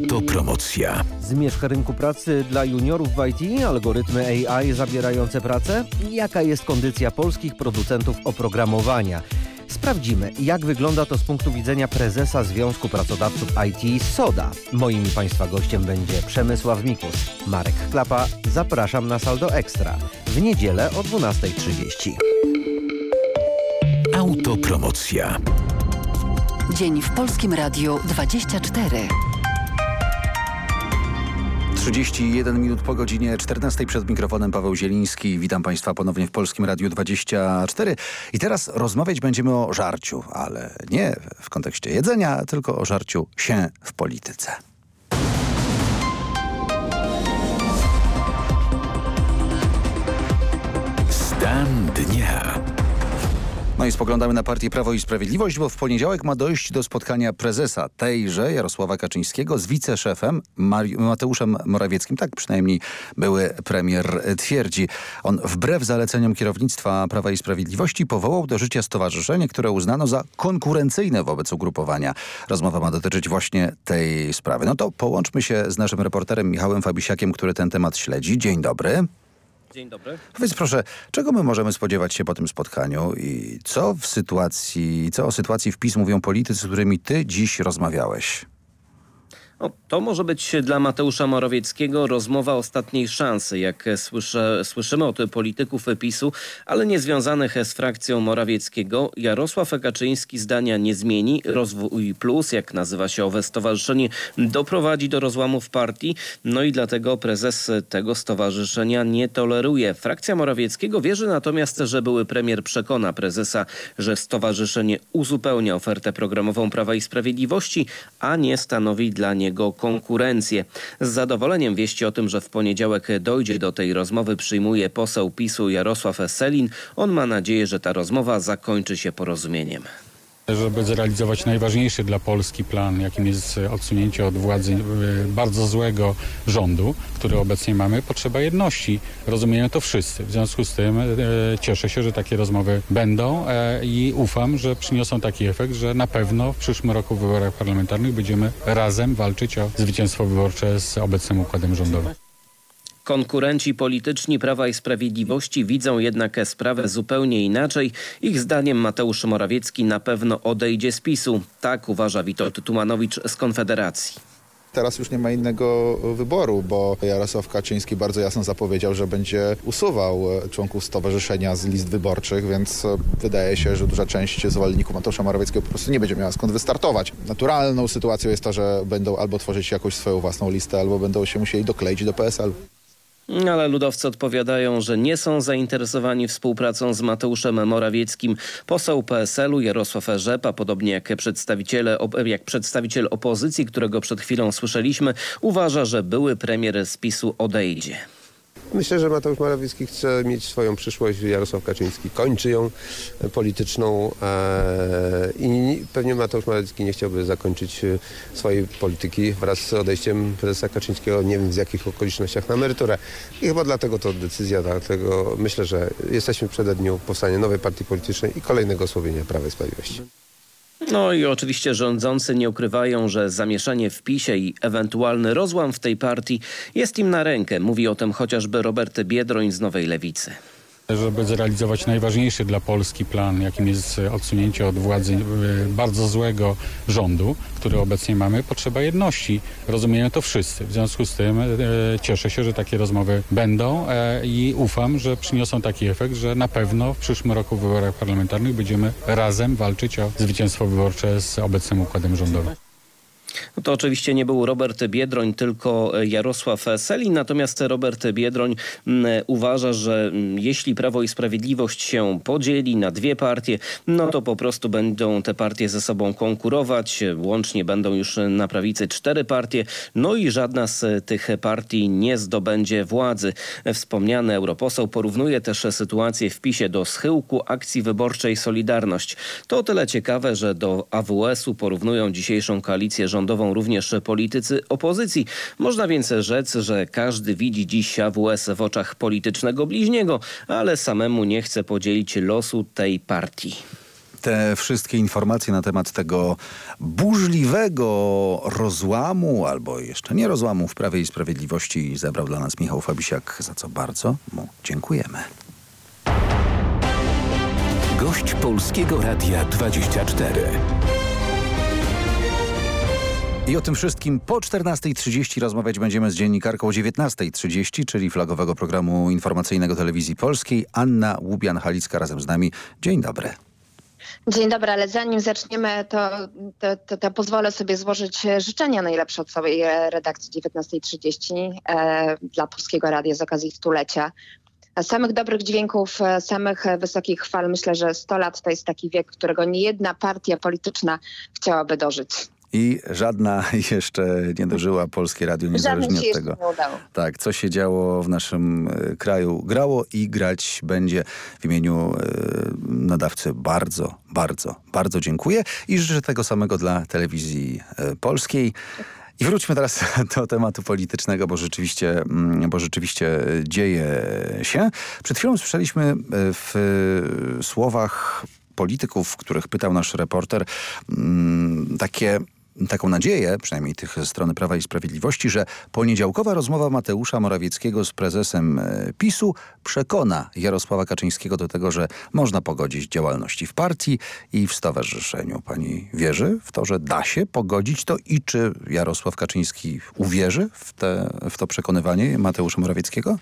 S2: Autopromocja.
S19: Zmierzch rynku pracy dla juniorów w IT, algorytmy AI zabierające pracę? Jaka jest kondycja polskich producentów oprogramowania? Sprawdzimy, jak wygląda to z punktu widzenia prezesa Związku Pracodawców IT SODA. Moim Państwa gościem będzie Przemysław Mikus. Marek Klapa, zapraszam na Saldo Ekstra. W niedzielę o 12.30.
S2: Autopromocja.
S13: Dzień w Polskim Radiu 24.
S20: 31 minut po godzinie 14 przed mikrofonem Paweł Zieliński. Witam Państwa ponownie w Polskim Radiu 24. I teraz rozmawiać będziemy o żarciu, ale nie w kontekście jedzenia, tylko o żarciu się w polityce.
S2: Stan dnia.
S20: No i spoglądamy na partię Prawo i Sprawiedliwość, bo w poniedziałek ma dojść do spotkania prezesa tejże, Jarosława Kaczyńskiego, z wiceszefem Mari Mateuszem Morawieckim. Tak przynajmniej były premier twierdzi. On wbrew zaleceniom kierownictwa Prawa i Sprawiedliwości powołał do życia stowarzyszenie, które uznano za konkurencyjne wobec ugrupowania. Rozmowa ma dotyczyć właśnie tej sprawy. No to połączmy się z naszym reporterem Michałem Fabisiakiem, który ten temat śledzi. Dzień dobry.
S4: Dzień dobry.
S20: Powiedz proszę, czego my możemy spodziewać się po tym spotkaniu i co w sytuacji, co o sytuacji wpis mówią politycy, z którymi ty dziś rozmawiałeś?
S4: No, to może być dla Mateusza Morawieckiego rozmowa ostatniej szansy, jak słyszę, słyszymy od polityków PiSu, ale nie związanych z frakcją Morawieckiego. Jarosław Kaczyński zdania nie zmieni. Rozwój Plus, jak nazywa się owe stowarzyszenie, doprowadzi do rozłamu w partii. No i dlatego prezes tego stowarzyszenia nie toleruje. Frakcja Morawieckiego wierzy natomiast, że były premier przekona prezesa, że stowarzyszenie uzupełnia ofertę programową Prawa i Sprawiedliwości, a nie stanowi dla niego niego konkurencję. Z zadowoleniem wieści o tym, że w poniedziałek dojdzie do tej rozmowy przyjmuje poseł PiSu Jarosław Selin. On ma nadzieję, że ta rozmowa zakończy się porozumieniem.
S5: Żeby zrealizować najważniejszy dla Polski plan, jakim jest odsunięcie od władzy y, bardzo złego rządu, który obecnie mamy, potrzeba jedności. Rozumieją to wszyscy. W związku z tym y, cieszę się, że takie rozmowy będą e, i ufam, że przyniosą taki efekt, że na pewno w przyszłym roku w wyborach parlamentarnych będziemy razem walczyć o zwycięstwo wyborcze z obecnym układem rządowym.
S4: Konkurenci polityczni Prawa i Sprawiedliwości widzą jednak sprawę zupełnie inaczej. Ich zdaniem Mateusz Morawiecki na pewno odejdzie z PiSu. Tak uważa Witold Tumanowicz z Konfederacji.
S6: Teraz już nie ma innego wyboru, bo Jarosław Kaczyński bardzo jasno zapowiedział, że będzie usuwał członków stowarzyszenia z list wyborczych, więc wydaje się, że duża część zwolenników Mateusza Morawieckiego po prostu nie będzie miała skąd wystartować. Naturalną sytuacją jest to, że będą albo tworzyć jakąś swoją własną listę, albo będą się musieli dokleić do PSL.
S4: Ale ludowcy odpowiadają, że nie są zainteresowani współpracą z Mateuszem Morawieckim. Poseł PSL-u Jarosław Rzepa, podobnie jak, przedstawiciele, jak przedstawiciel opozycji, którego przed chwilą słyszeliśmy, uważa, że były premier z PiSu odejdzie.
S21: Myślę, że Mateusz Morawiecki chce mieć swoją przyszłość, Jarosław Kaczyński kończy ją polityczną e, i pewnie Mateusz Morawiecki nie chciałby zakończyć e, swojej polityki wraz z odejściem prezesa Kaczyńskiego, nie wiem w jakich okolicznościach, na emeryturę. I chyba dlatego to decyzja, dlatego myślę, że jesteśmy przed dniu powstania nowej partii politycznej i kolejnego osłabienia Prawa i Sprawiedliwości.
S4: No i oczywiście rządzący nie ukrywają, że zamieszanie w PiSie i ewentualny rozłam w tej partii jest im na rękę. Mówi o tym chociażby Robert Biedroń z Nowej Lewicy.
S5: Żeby zrealizować najważniejszy dla Polski plan, jakim jest odsunięcie od władzy e, bardzo złego rządu, który obecnie mamy, potrzeba jedności. Rozumieją to wszyscy. W związku z tym e, cieszę się, że takie rozmowy będą e, i ufam, że przyniosą taki efekt, że na pewno w przyszłym roku w wyborach parlamentarnych będziemy razem walczyć o zwycięstwo wyborcze z obecnym układem rządowym.
S4: No to oczywiście nie był Robert Biedroń, tylko Jarosław Selin. Natomiast Robert Biedroń mm, uważa, że mm, jeśli Prawo i Sprawiedliwość się podzieli na dwie partie, no to po prostu będą te partie ze sobą konkurować. Łącznie będą już na prawicy cztery partie, no i żadna z tych partii nie zdobędzie władzy. Wspomniany europoseł porównuje też sytuację w PiSie do schyłku akcji wyborczej Solidarność. To o tyle ciekawe, że do AWS-u porównują dzisiejszą koalicję rządową rządową również politycy opozycji. Można więc rzec, że każdy widzi dziś AWS w oczach politycznego bliźniego, ale samemu nie chce podzielić losu tej partii
S20: te wszystkie informacje na temat tego burzliwego rozłamu, albo jeszcze nie rozłamu w Prawie i Sprawiedliwości zebrał dla nas Michał Fabisiak, za co bardzo mu dziękujemy.
S2: Gość Polskiego Radia 24.
S20: I o tym wszystkim po 14.30 rozmawiać będziemy z dziennikarką o 19.30, czyli flagowego programu informacyjnego Telewizji Polskiej. Anna Łubian-Halicka razem z nami. Dzień dobry.
S22: Dzień dobry, ale zanim zaczniemy, to, to, to, to pozwolę sobie złożyć życzenia najlepsze od całej redakcji 19.30 e, dla Polskiego Radia z okazji stulecia. Samych dobrych dźwięków, e, samych wysokich chwal. Myślę, że 100 lat to jest taki wiek, którego nie jedna partia polityczna chciałaby dożyć.
S20: I żadna jeszcze nie dożyła Polskie Radio, niezależnie od tego. Tak, co się działo w naszym e, kraju. Grało i grać będzie w imieniu e, nadawcy bardzo, bardzo, bardzo dziękuję i życzę tego samego dla telewizji e, polskiej. I wróćmy teraz do tematu politycznego, bo rzeczywiście, mm, bo rzeczywiście dzieje się. Przed chwilą słyszeliśmy w słowach polityków, których pytał nasz reporter, mm, takie taką nadzieję, przynajmniej tych ze strony Prawa i Sprawiedliwości, że poniedziałkowa rozmowa Mateusza Morawieckiego z prezesem e, PiSu przekona Jarosława Kaczyńskiego do tego, że można pogodzić działalności w partii i w stowarzyszeniu. Pani wierzy w to, że da się pogodzić to i czy Jarosław Kaczyński uwierzy w, te, w to przekonywanie Mateusza Morawieckiego?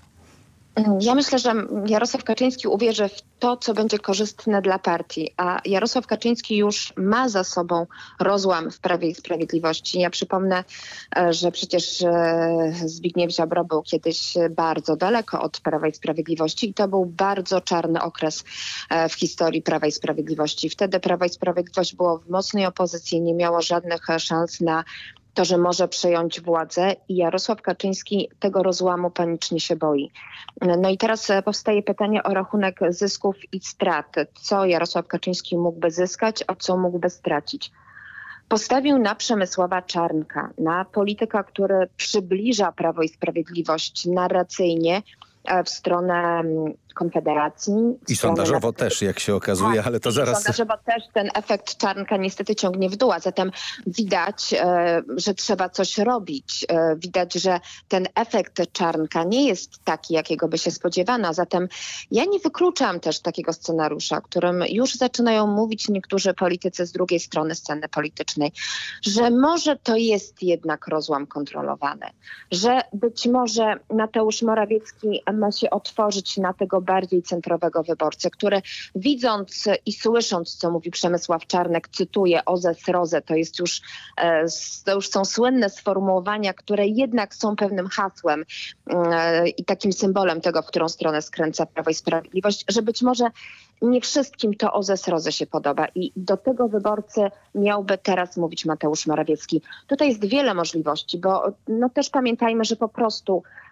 S22: Ja myślę, że Jarosław Kaczyński uwierzy w to, co będzie korzystne dla partii, a Jarosław Kaczyński już ma za sobą rozłam w Prawie i Sprawiedliwości. Ja przypomnę, e, że przecież e, Zbigniew Ziobro był kiedyś bardzo daleko od Prawa i Sprawiedliwości i to był bardzo czarny okres e, w historii Prawa i Sprawiedliwości. Wtedy Prawa i Sprawiedliwość było w mocnej opozycji, nie miało żadnych szans na to, że może przejąć władzę i Jarosław Kaczyński tego rozłamu panicznie się boi. No i teraz e, powstaje pytanie o rachunek zysków i strat. Co Jarosław Kaczyński mógłby zyskać, a co mógłby stracić? Postawił na Przemysława Czarnka, na polityka, który przybliża Prawo i Sprawiedliwość narracyjnie e, w stronę mm, Konfederacji.
S20: I sondażowo też, jak się okazuje, tak, ale to zaraz...
S22: Sondażowo też ten efekt czarnka niestety ciągnie w dół, a zatem widać, e, że trzeba coś robić. E, widać, że ten efekt czarnka nie jest taki, jakiego by się spodziewano. Zatem ja nie wykluczam też takiego scenariusza, o którym już zaczynają mówić niektórzy politycy z drugiej strony sceny politycznej, że może to jest jednak rozłam kontrolowany, że być może Mateusz Morawiecki ma się otworzyć na tego bardziej centrowego wyborcę, który widząc i słysząc, co mówi Przemysław Czarnek, cytuję Ozes Rozę, to jest już, e, to już są słynne sformułowania, które jednak są pewnym hasłem e, i takim symbolem tego, w którą stronę skręca Prawo i Sprawiedliwość, że być może nie wszystkim to Ozes Rozę się podoba i do tego wyborcy miałby teraz mówić Mateusz Morawiecki. Tutaj jest wiele możliwości, bo no też pamiętajmy, że po prostu Mm,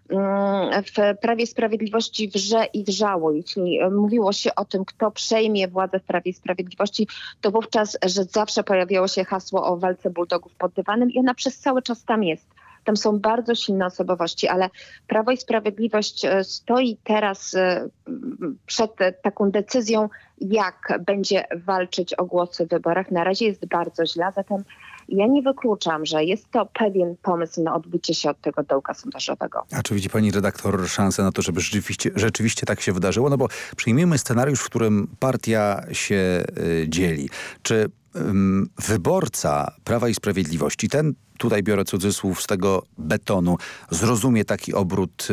S22: w Prawie Sprawiedliwości wrze i wrzało. Jeśli mówiło się o tym, kto przejmie władzę w Prawie Sprawiedliwości, to wówczas, że zawsze pojawiało się hasło o walce bulldogów pod dywanem i ona przez cały czas tam jest. Tam są bardzo silne osobowości, ale Prawo i Sprawiedliwość e, stoi teraz e, przed taką decyzją, jak będzie walczyć o głosy w wyborach. Na razie jest bardzo źle, zatem ja nie wykluczam, że jest to pewien pomysł na odbicie się od tego dołka sondażowego.
S20: A czy widzi pani redaktor szansę na to, żeby rzeczywiście, rzeczywiście tak się wydarzyło? No bo przyjmijmy scenariusz, w którym partia się y, dzieli. Czy wyborca Prawa i Sprawiedliwości, ten tutaj biorę cudzysłów z tego betonu, zrozumie taki obrót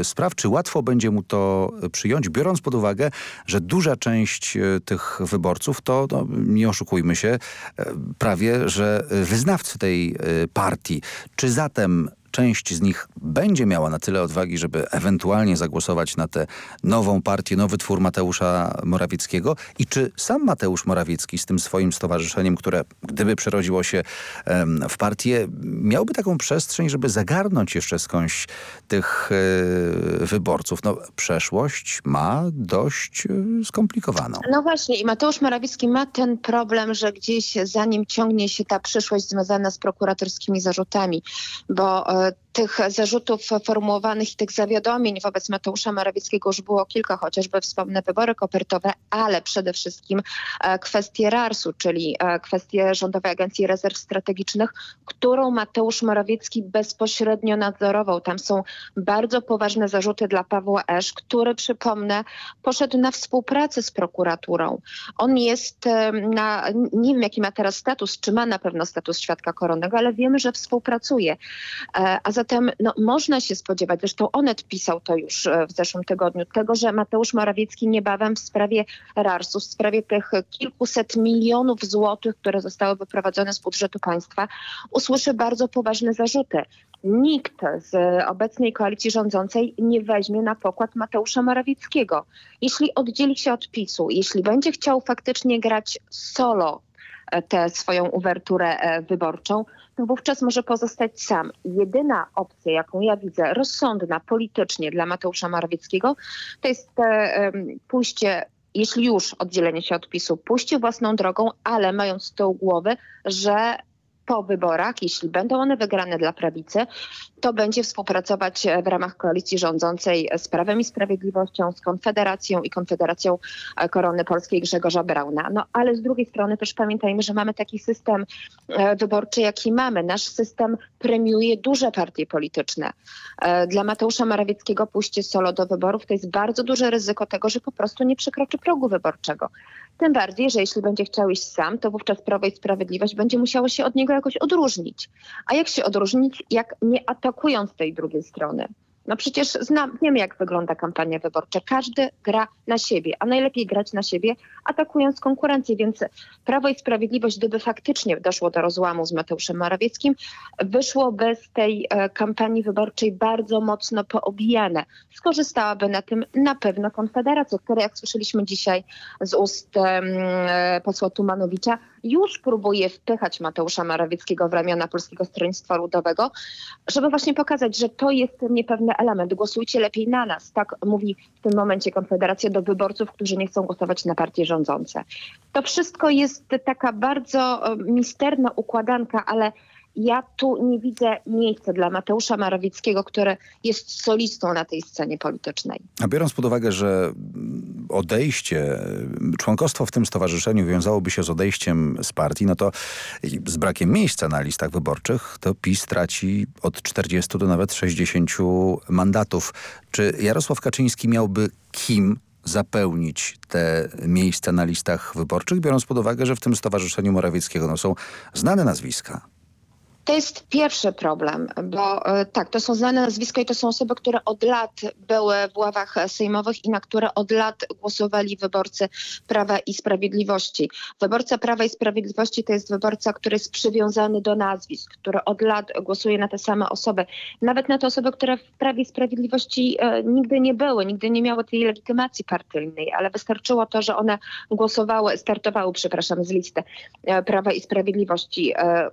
S20: y, spraw? Czy łatwo będzie mu to przyjąć, biorąc pod uwagę, że duża część y, tych wyborców to, no, nie oszukujmy się, y, prawie, że wyznawcy tej y, partii. Czy zatem część z nich będzie miała na tyle odwagi, żeby ewentualnie zagłosować na tę nową partię, nowy twór Mateusza Morawieckiego i czy sam Mateusz Morawiecki z tym swoim stowarzyszeniem, które gdyby przerodziło się w partię, miałby taką przestrzeń, żeby zagarnąć jeszcze skądś tych e, wyborców. No, przeszłość ma dość e, skomplikowaną.
S22: No właśnie i Mateusz Morawiecki ma ten problem, że gdzieś za nim ciągnie się ta przyszłość związana z prokuratorskimi zarzutami, bo e, tych zarzutów formułowanych i tych zawiadomień wobec Mateusza Morawieckiego już było kilka, chociażby wspomnę wybory kopertowe, ale przede wszystkim e, kwestie RARS-u, czyli e, kwestie Rządowej Agencji Rezerw Strategicznych, którą Mateusz Morawiecki bezpośrednio nadzorował. Tam są bardzo poważne zarzuty dla Pawła Esz, który, przypomnę, poszedł na współpracę z prokuraturą. On jest na, nie wiem jaki ma teraz status, czy ma na pewno status świadka koronnego, ale wiemy, że współpracuje. A zatem no, można się spodziewać, zresztą Onet pisał to już e, w zeszłym tygodniu, tego, że Mateusz Morawiecki niebawem w sprawie RARS-u, w sprawie tych kilkuset milionów złotych, które zostały wyprowadzone z budżetu państwa, usłyszy bardzo poważne zarzuty. Nikt z obecnej koalicji rządzącej nie weźmie na pokład Mateusza Morawieckiego. Jeśli oddzieli się od PiSu, jeśli będzie chciał faktycznie grać solo tę swoją uwerturę e, wyborczą, to wówczas może pozostać sam. Jedyna opcja, jaką ja widzę, rozsądna politycznie dla Mateusza Morawieckiego, to jest e, pójście jeśli już oddzielenie się od PiSu, pójście własną drogą, ale mając z tyłu głowy, że po wyborach, jeśli będą one wygrane dla prawicy, to będzie współpracować w ramach koalicji rządzącej z Prawem i Sprawiedliwością, z Konfederacją i Konfederacją Korony Polskiej Grzegorza Brauna. No ale z drugiej strony też pamiętajmy, że mamy taki system e, wyborczy, jaki mamy. Nasz system premiuje duże partie polityczne. E, dla Mateusza Morawieckiego pójście solo do wyborów to jest bardzo duże ryzyko tego, że po prostu nie przekroczy progu wyborczego. Tym bardziej, że jeśli będzie chciał iść sam, to wówczas Prawo i Sprawiedliwość będzie musiało się od niego jakoś odróżnić. A jak się odróżnić, jak nie atakując tej drugiej strony? No przecież znam, wiemy jak wygląda kampania wyborcza. Każdy gra na siebie, a najlepiej grać na siebie atakując konkurencję, więc Prawo i Sprawiedliwość, gdyby faktycznie doszło do rozłamu z Mateuszem Morawieckim, wyszłoby z tej e, kampanii wyborczej bardzo mocno poobijane. Skorzystałaby na tym na pewno Konfederacja, która jak słyszeliśmy dzisiaj z ust e, posła Tumanowicza, już próbuje wpychać Mateusza Morawieckiego w ramiona Polskiego Stronnictwa Ludowego, żeby właśnie pokazać, że to jest niepewny element. Głosujcie lepiej na nas. Tak mówi w tym momencie Konfederacja do wyborców, którzy nie chcą głosować na partie rządzące. To wszystko jest taka bardzo e, misterna układanka, ale ja tu nie widzę miejsca dla Mateusza Morawieckiego, który jest solistą na tej scenie politycznej.
S20: A biorąc pod uwagę, że odejście, członkostwo w tym stowarzyszeniu wiązałoby się z odejściem z partii, no to z brakiem miejsca na listach wyborczych, to PiS traci od 40 do nawet 60 mandatów. Czy Jarosław Kaczyński miałby kim zapełnić te miejsca na listach wyborczych, biorąc pod uwagę, że w tym Stowarzyszeniu Morawieckiego no, są znane nazwiska?
S22: To jest pierwszy problem, bo e, tak, to są znane nazwiska i to są osoby, które od lat były w ławach sejmowych i na które od lat głosowali wyborcy Prawa i Sprawiedliwości. Wyborca Prawa i Sprawiedliwości to jest wyborca, który jest przywiązany do nazwisk, który od lat głosuje na te same osoby. Nawet na te osoby, które w Prawie i Sprawiedliwości e, nigdy nie były, nigdy nie miały tej legitymacji partyjnej, ale wystarczyło to, że one głosowały, startowały, przepraszam, z listy e, Prawa i Sprawiedliwości. E,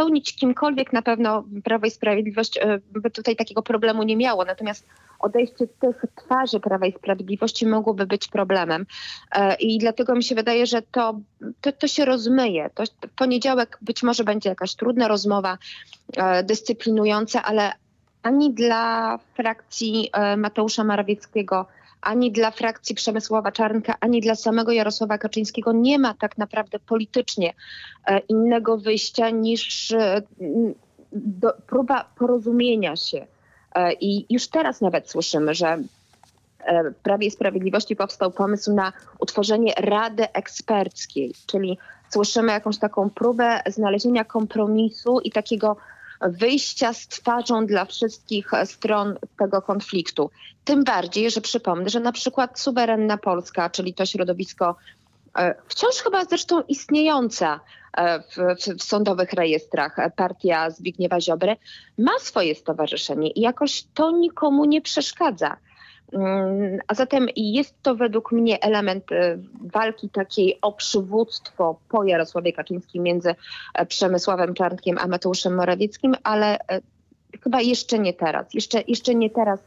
S22: z, zapełnić kimkolwiek na pewno Prawo i Sprawiedliwość e, by tutaj takiego problemu nie miało. Natomiast odejście tych twarzy Prawa i Sprawiedliwości mogłoby być problemem. E, I dlatego mi się wydaje, że to, to, to się rozmyje. To, poniedziałek być może będzie jakaś trudna rozmowa, e, dyscyplinująca, ale ani dla frakcji Mateusza Morawieckiego, ani dla frakcji Przemysława Czarnka, ani dla samego Jarosława Kaczyńskiego nie ma tak naprawdę politycznie innego wyjścia niż do, próba porozumienia się. E, I już teraz nawet słyszymy, że e, Prawie i Sprawiedliwości powstał pomysł na utworzenie Rady Eksperckiej, czyli słyszymy jakąś taką próbę znalezienia kompromisu i takiego wyjścia z twarzą dla wszystkich stron tego konfliktu. Tym bardziej, że przypomnę, że na przykład suwerenna Polska, czyli to środowisko e, wciąż chyba zresztą istniejąca E, w, w, sądowych rejestrach partia Zbigniewa Ziobry, ma swoje stowarzyszenie i jakoś to nikomu nie przeszkadza. Mm, a zatem jest to według mnie element e, walki takiej o przywództwo po Jarosławie Kaczyńskim między e, Przemysławem Czarnkiem a Mateuszem Morawieckim, ale chyba jeszcze nie teraz. Jeszcze, jeszcze nie teraz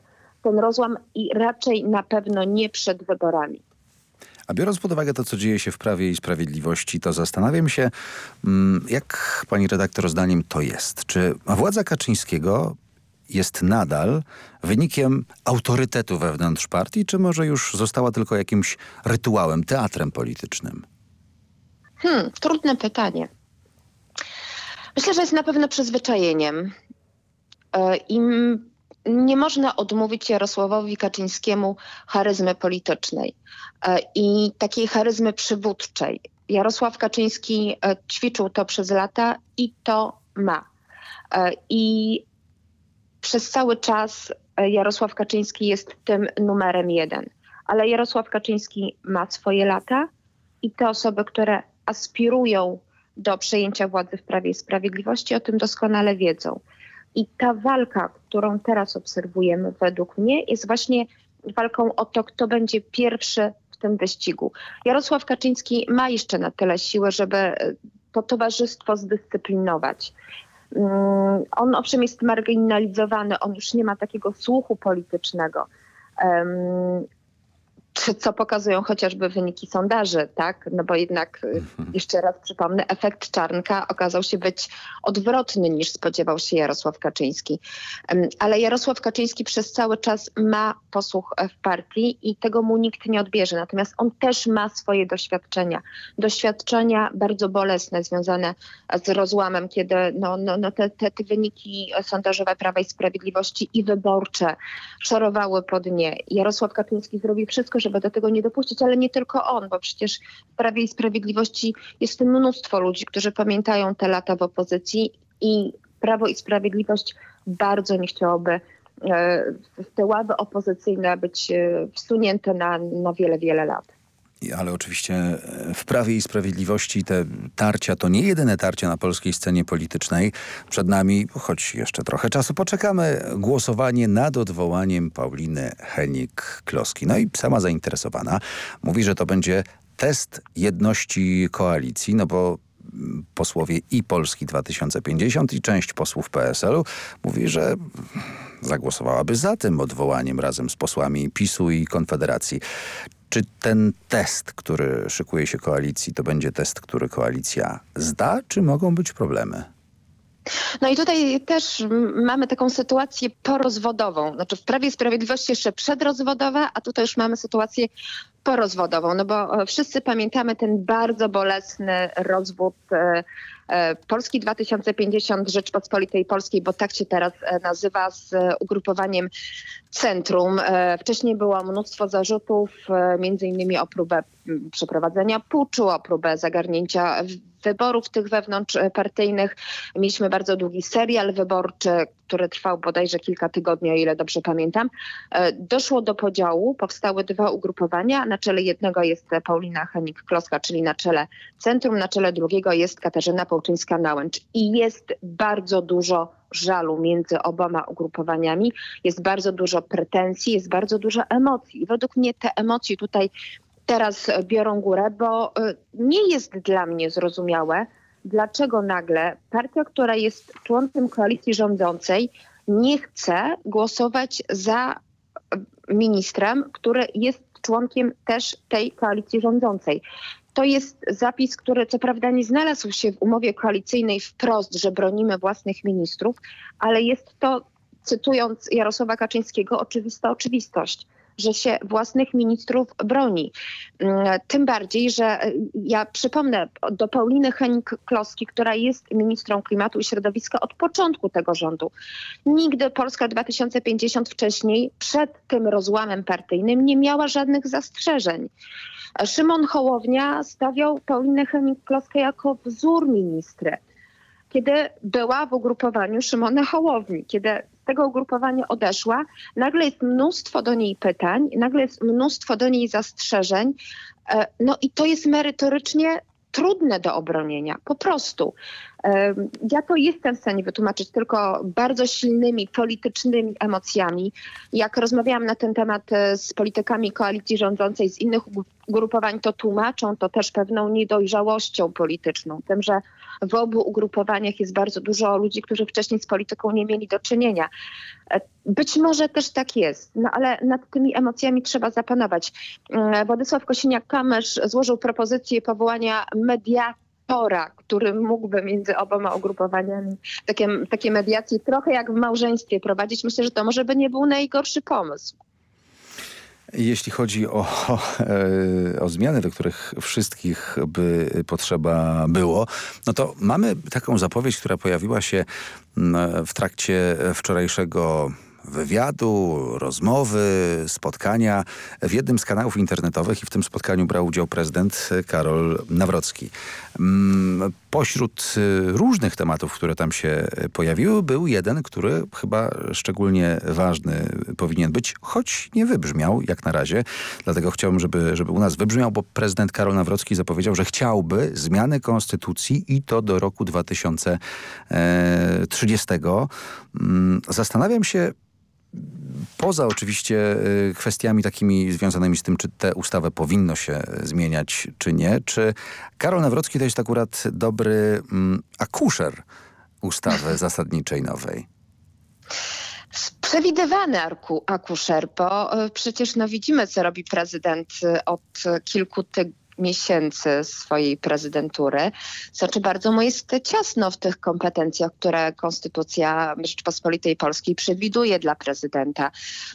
S22: ten rozłam i raczej na pewno nie przed wyborami.
S20: A biorąc pod uwagę to, co dzieje się w Prawie i Sprawiedliwości, to zastanawiam się, mm, jak pani redaktor zdaniem to jest. Czy władza Kaczyńskiego jest nadal wynikiem autorytetu wewnątrz partii, czy może już została tylko jakimś rytuałem, teatrem politycznym?
S22: Hmm, trudne pytanie. Myślę, że jest na pewno przyzwyczajeniem. E, Im nie można odmówić Jarosławowi Kaczyńskiemu charyzmy politycznej e, i takiej charyzmy przywódczej. Jarosław Kaczyński e, ćwiczył to przez lata i to ma. I przez cały czas Jarosław Kaczyński jest tym numerem jeden. Ale Jarosław Kaczyński ma swoje lata i te osoby, które aspirują do przejęcia władzy w Prawie i Sprawiedliwości, o tym doskonale wiedzą. I ta walka, którą teraz obserwujemy, według mnie, jest właśnie walką o to, kto będzie pierwszy w tym wyścigu. Jarosław Kaczyński ma jeszcze na tyle siłę, żeby e, to towarzystwo zdyscyplinować. Mm, on owszem jest marginalizowany, on już nie ma takiego słuchu politycznego co pokazują chociażby wyniki sondaży, tak? No bo jednak, y, mhm. jeszcze raz przypomnę, efekt Czarnka okazał się być odwrotny niż spodziewał się Jarosław Kaczyński. Ale Jarosław Kaczyński przez cały czas ma posłuch w partii i tego mu nikt nie odbierze. Natomiast on też ma swoje doświadczenia. Doświadczenia bardzo bolesne związane z rozłamem, kiedy no, no, no te, te, te wyniki sondażowe Prawa i Sprawiedliwości i wyborcze szorowały pod nie. Jarosław Kaczyński zrobił wszystko, żeby do tego nie dopuścić, ale nie tylko on, bo przecież w Prawie i Sprawiedliwości jest mnóstwo ludzi, którzy pamiętają te lata w opozycji i Prawo i Sprawiedliwość bardzo nie chciałoby e, w te ławy opozycyjne być e, wsunięte na, na wiele, wiele lat
S20: ale oczywiście e, w Prawie i Sprawiedliwości te tarcia to nie jedyne tarcia na polskiej scenie politycznej. Przed nami, choć jeszcze trochę czasu poczekamy, głosowanie nad odwołaniem Pauliny Henik-Kloski. No i sama zainteresowana mówi, że to będzie test jedności koalicji, no bo mm, posłowie i Polski 2050 i część posłów PSL-u mówi, że zagłosowałaby za tym odwołaniem razem z posłami PiSu i Konfederacji. Czy ten test, który szykuje się koalicji, to będzie test, który koalicja zda, czy mogą być problemy?
S22: No i tutaj też mamy taką sytuację porozwodową. Znaczy w Prawie Sprawiedliwości jeszcze przedrozwodowa, a tutaj już mamy sytuację porozwodową, no bo wszyscy pamiętamy ten bardzo bolesny rozwód e, e, Polski 2050 Rzeczpospolitej Polskiej, bo tak się teraz e, nazywa z ugrupowaniem Centrum. Wcześniej było mnóstwo zarzutów, między innymi o próbę przeprowadzenia puczu, o próbę zagarnięcia wyborów tych wewnątrzpartyjnych. Mieliśmy bardzo długi serial wyborczy, który trwał bodajże kilka tygodni, o ile dobrze pamiętam. Doszło do podziału, powstały dwa ugrupowania. Na czele jednego jest Paulina Henik-Kloska, czyli na czele centrum, na czele drugiego jest Katarzyna Połczyńska-Nałęcz. I jest bardzo dużo żalu między oboma ugrupowaniami, jest bardzo dużo pretensji, jest bardzo dużo emocji. I według mnie te emocje tutaj teraz biorą górę, bo y, nie jest dla mnie zrozumiałe, dlaczego nagle partia, która jest członkiem koalicji rządzącej, nie chce głosować za ministrem, który jest członkiem też tej koalicji rządzącej. To jest zapis, który co prawda nie znalazł się w umowie koalicyjnej wprost, że bronimy własnych ministrów, ale jest to, cytując Jarosława Kaczyńskiego, oczywista oczywistość że się własnych ministrów broni. Mm, tym bardziej, że e, ja przypomnę do Pauliny Henik-Kloski, która jest ministrą klimatu i środowiska od początku tego rządu. Nigdy Polska 2050 wcześniej, przed tym rozłamem partyjnym, nie miała żadnych zastrzeżeń. Szymon Hołownia stawiał Paulinę Henik-Kloskę jako wzór ministry kiedy była w ugrupowaniu Szymona Hołowni, kiedy tego ugrupowania odeszła, nagle jest mnóstwo do niej pytań, nagle jest mnóstwo do niej zastrzeżeń. E, no i to jest merytorycznie trudne do obronienia, po prostu. Ja to jestem w stanie wytłumaczyć tylko bardzo silnymi politycznymi emocjami. Jak rozmawiałam na ten temat e, z politykami koalicji rządzącej z innych ugrupowań, to tłumaczą to też pewną niedojrzałością polityczną. Tym, że w obu ugrupowaniach jest bardzo dużo ludzi, którzy wcześniej z polityką nie mieli do czynienia. E, być może też tak jest, no ale nad tymi emocjami trzeba zapanować. E, Władysław Kosiniak-Kamysz złożył propozycję powołania mediatora, który mógłby między oboma ugrupowaniami takie, takie mediacje trochę jak w małżeństwie prowadzić. Myślę, że to może by nie był najgorszy pomysł.
S20: Jeśli chodzi o, o, e, o, zmiany, do których wszystkich by potrzeba było, no to mamy taką zapowiedź, która pojawiła się mm, w trakcie wczorajszego wywiadu, rozmowy, spotkania w jednym z kanałów internetowych i w tym spotkaniu brał udział prezydent Karol Nawrocki. Mm, pośród y, różnych tematów, które tam się pojawiły, był jeden, który chyba szczególnie ważny powinien być, choć nie wybrzmiał jak na razie. Dlatego chciałbym, żeby, żeby u nas wybrzmiał, bo prezydent Karol Nawrocki zapowiedział, że chciałby zmiany konstytucji i to do roku 2030. Mm, zastanawiam się, Poza oczywiście y, kwestiami takimi związanymi z tym, czy tę ustawę powinno się zmieniać, czy nie, czy Karol Nawrocki to jest akurat dobry mm, akuszer ustawy zasadniczej nowej?
S22: przewidywany akuszer, bo y, przecież no widzimy, co robi prezydent y, od kilku tygodni miesięcy swojej prezydentury. Znaczy bardzo mu jest ciasno w tych kompetencjach, które Konstytucja Rzeczpospolitej Polskiej przewiduje dla prezydenta.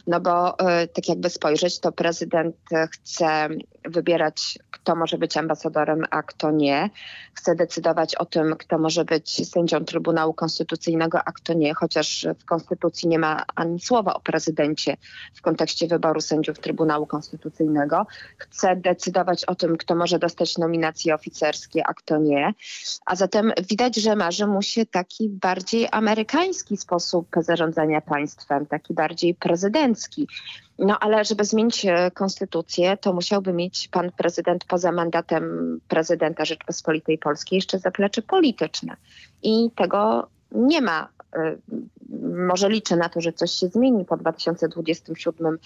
S22: No bo e, tak jakby spojrzeć, to prezydent chce wybierać, kto może być ambasadorem, a kto nie. Chce decydować o tym, kto może być sędzią Trybunału Konstytucyjnego, a kto nie, chociaż w Konstytucji nie ma ani słowa o prezydencie w kontekście wyboru sędziów Trybunału Konstytucyjnego. Chce decydować o tym, kto może dostać nominacje oficerskie, a kto nie. A zatem widać, że marzy mu się taki bardziej amerykański sposób zarządzania państwem, taki bardziej prezydencki. No ale żeby zmienić e, konstytucję, to musiałby mieć pan prezydent poza mandatem prezydenta Rzeczpospolitej Polskiej jeszcze zaplecze polityczne. I tego nie ma. E, może liczę na to, że coś się zmieni po 2027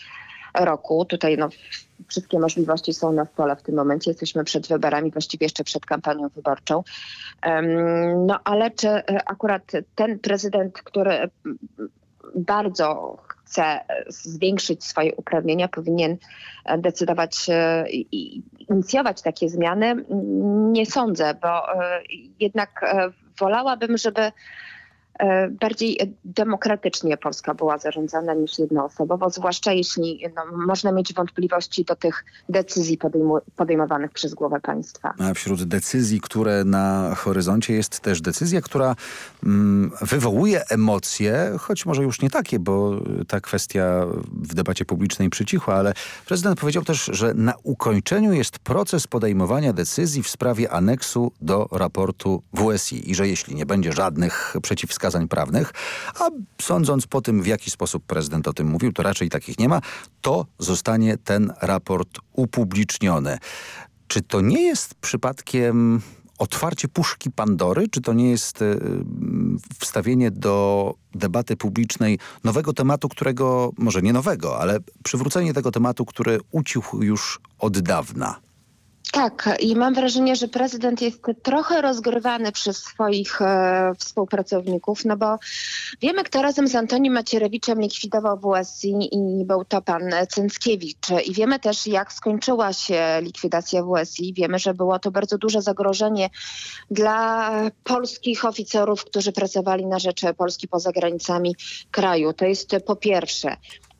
S22: roku. Tutaj no, wszystkie możliwości są na stole w tym momencie. Jesteśmy przed wyborami, właściwie jeszcze przed kampanią wyborczą. No ale czy e, akurat ten prezydent, który bardzo chce zwiększyć swoje uprawnienia, powinien decydować e, i inicjować takie zmiany? Nie sądzę, bo e, jednak wolałabym, żeby E, bardziej demokratycznie Polska była zarządzana niż jednoosobowo, zwłaszcza jeśli no, można mieć wątpliwości do tych decyzji podejmowanych przez głowę państwa.
S20: A wśród decyzji, które na horyzoncie jest też decyzja, która mm, wywołuje emocje, choć może już nie takie, bo ta kwestia w debacie publicznej przycichła, ale prezydent powiedział też, że na ukończeniu jest proces podejmowania decyzji w sprawie aneksu do raportu WSI i że jeśli nie będzie żadnych przeciwwskazań wskazań prawnych, a sądząc po tym, w jaki sposób prezydent o tym mówił, to raczej takich nie ma, to zostanie ten raport upubliczniony. Czy to nie jest przypadkiem otwarcie puszki Pandory? Czy to nie jest y, wstawienie do debaty publicznej nowego tematu, którego, może nie nowego, ale przywrócenie tego tematu, który ucichł już od dawna?
S22: Tak, i mam wrażenie, że prezydent jest trochę rozgrywany przez swoich e, współpracowników, no bo wiemy, kto razem z Antonim Macierewiczem likwidował WSI i był to pan Cęckiewicz. I wiemy też, jak skończyła się likwidacja WSI. Wiemy, że było to bardzo duże zagrożenie dla polskich oficerów, którzy pracowali na rzecz Polski poza granicami kraju. To jest po pierwsze.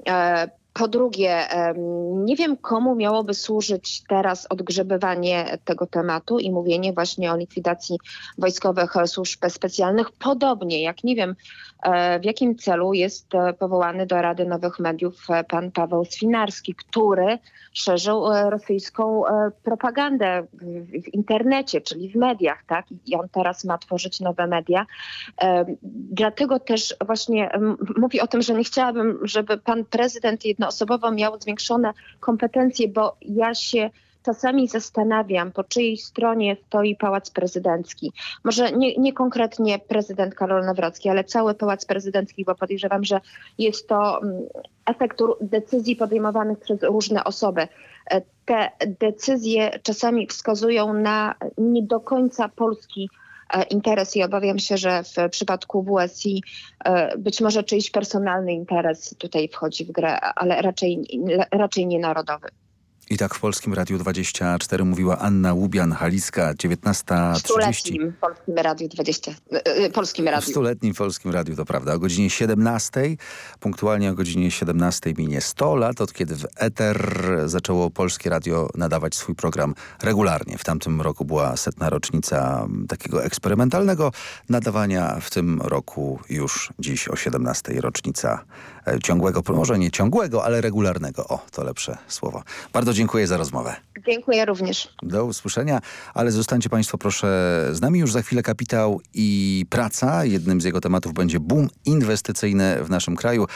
S22: E, po drugie, nie wiem komu miałoby służyć teraz odgrzebywanie tego tematu i mówienie właśnie o likwidacji wojskowych służb specjalnych. Podobnie jak nie wiem e, w jakim celu jest e, powołany do Rady Nowych Mediów e, pan Paweł Swinarski, który szerzył rosyjską propagandę w internecie, czyli w mediach, tak? I on teraz ma tworzyć nowe media. Dlatego też właśnie mówi o tym, że nie chciałabym, żeby pan prezydent jedno jednoosobowo miał zwiększone kompetencje, bo ja się czasami zastanawiam, po czyjej stronie stoi Pałac Prezydencki. Może nie, nie, konkretnie prezydent Karol Nawrocki, ale cały Pałac Prezydencki, bo podejrzewam, że jest to mm, efekt decyzji podejmowanych przez różne osoby. E, te decyzje czasami wskazują na nie do końca polski interes i obawiam się, że w przypadku WSI e, być może czyjś personalny interes tutaj wchodzi w grę, ale raczej, raczej nie narodowy.
S20: I tak w Polskim Radiu 24 mówiła Anna Łubian-Haliska, 19.30. W
S22: stuletnim Polskim Radiu 20. Yy, Polskim Radiu.
S20: W stuletnim Polskim Radiu, to prawda. O godzinie 17, punktualnie o godzinie 17 minie 100 lat, od kiedy w Eter zaczęło Polskie Radio nadawać swój program regularnie. W tamtym roku była setna rocznica takiego eksperymentalnego nadawania. W tym roku już dziś o 17 rocznica E, ciągłego, może nie ciągłego, ale regularnego. O, to lepsze słowo. Bardzo dziękuję za rozmowę.
S22: Dziękuję również.
S20: Do usłyszenia, ale zostańcie Państwo proszę z nami. Już za chwilę kapitał i praca. Jednym z jego tematów będzie boom inwestycyjny w naszym kraju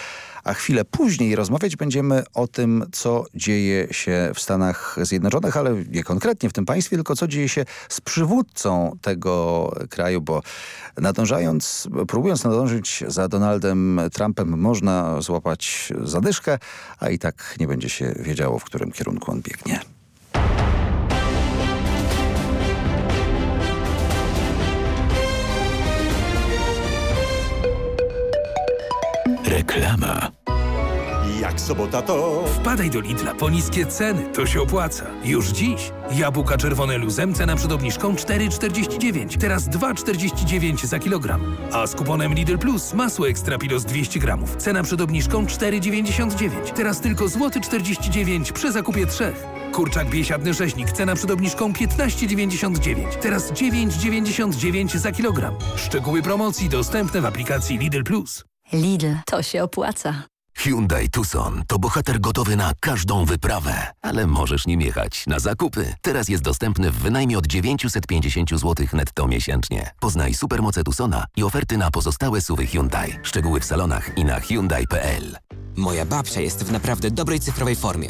S20: a chwilę później rozmawiać będziemy o tym, co dzieje się w Stanach Zjednoczonych, ale nie konkretnie w tym państwie, tylko co dzieje się z przywódcą tego kraju, bo nadążając, próbując nadążyć za Donaldem Trumpem można złapać zadyszkę, a i tak nie będzie się wiedziało, w którym kierunku on biegnie.
S2: Reklama.
S23: Jak sobota to...
S2: Wpadaj do Lidla po niskie ceny, to się opłaca. Już dziś. Jabłka czerwone luzem cena przed obniżką 4,49. Teraz 2,49 za kilogram. A z kuponem Lidl Plus masło ekstra pilos 200 gramów. Cena przed obniżką 4,99. Teraz tylko złoty 49 przy zakupie trzech. Kurczak biesiadny rzeźnik, cena przed obniżką 15,99. Teraz 9,99 za kilogram. Szczegóły promocji dostępne w aplikacji Lidl Plus.
S13: Lidl, to się opłaca.
S24: Hyundai Tucson to bohater gotowy na każdą wyprawę, ale możesz nim jechać na zakupy. Teraz jest dostępny w wynajmie od 950 zł netto miesięcznie. Poznaj supermoce Tucsona i oferty na pozostałe suwy Hyundai. Szczegóły w salonach i na Hyundai.pl.
S25: Moja babcia jest w naprawdę dobrej cyfrowej formie.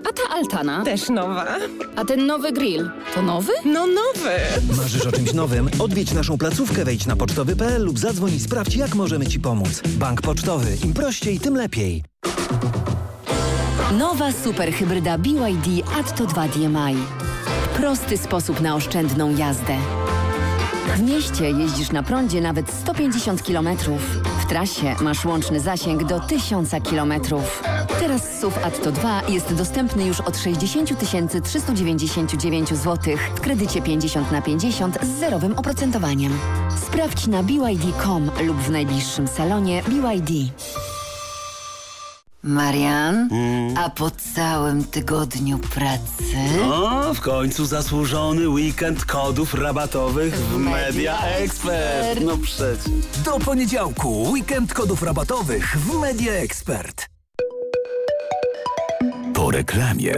S26: A ta altana?
S27: Też nowa.
S26: A ten nowy grill to nowy?
S27: No nowy.
S28: Marzysz o czymś nowym? Odwiedź naszą placówkę, wejdź na pocztowy.pl lub zadzwoń i sprawdź, jak możemy Ci pomóc. Bank Pocztowy. Im prościej, tym lepiej.
S13: Nowa superhybryda BYD Atto 2 DMI. Prosty sposób na oszczędną jazdę. W mieście jeździsz na prądzie nawet 150 km. W trasie masz łączny zasięg do 1000 km. Teraz SUV Atto 2 jest dostępny już od 60 399 zł w kredycie 50 na 50 z zerowym oprocentowaniem. Sprawdź na BYD.com lub w najbliższym salonie BYD.
S29: Marian, mm. a po całym tygodniu pracy...
S30: O, w końcu zasłużony weekend kodów rabatowych w, w Media, Expert. No przecież.
S2: Do poniedziałku weekend kodów rabatowych w Media Expert. Po reklamie.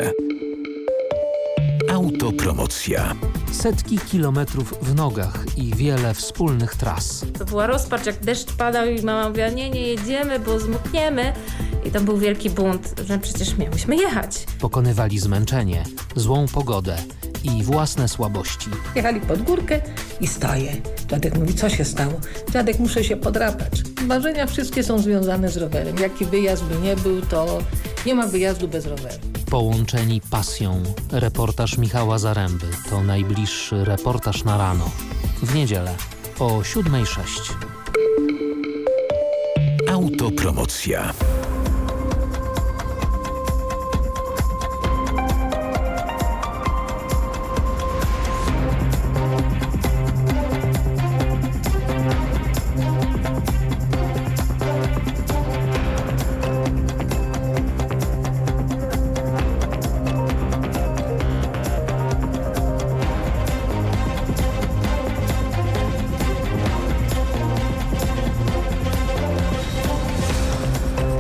S10: Autopromocja.
S31: Setki kilometrów w nogach i wiele wspólnych tras.
S32: To była rozpacz, jak deszcz padał i mama mówiła, nie, nie jedziemy, bo zmokniemy. I to był wielki bunt, że przecież miałyśmy jechać.
S31: Pokonywali zmęczenie, złą pogodę i własne słabości.
S14: Jechali pod górkę i staje. Dziadek mówi, co się stało? Dziadek, muszę się podrapać. Marzenia wszystkie są związane z rowerem. Jaki wyjazd by nie był, to nie ma wyjazdu bez roweru.
S31: Połączeni pasją. Reportaż Michała Zaręby to najbliższy reportaż na rano. W niedzielę o 7.06.
S10: Autopromocja.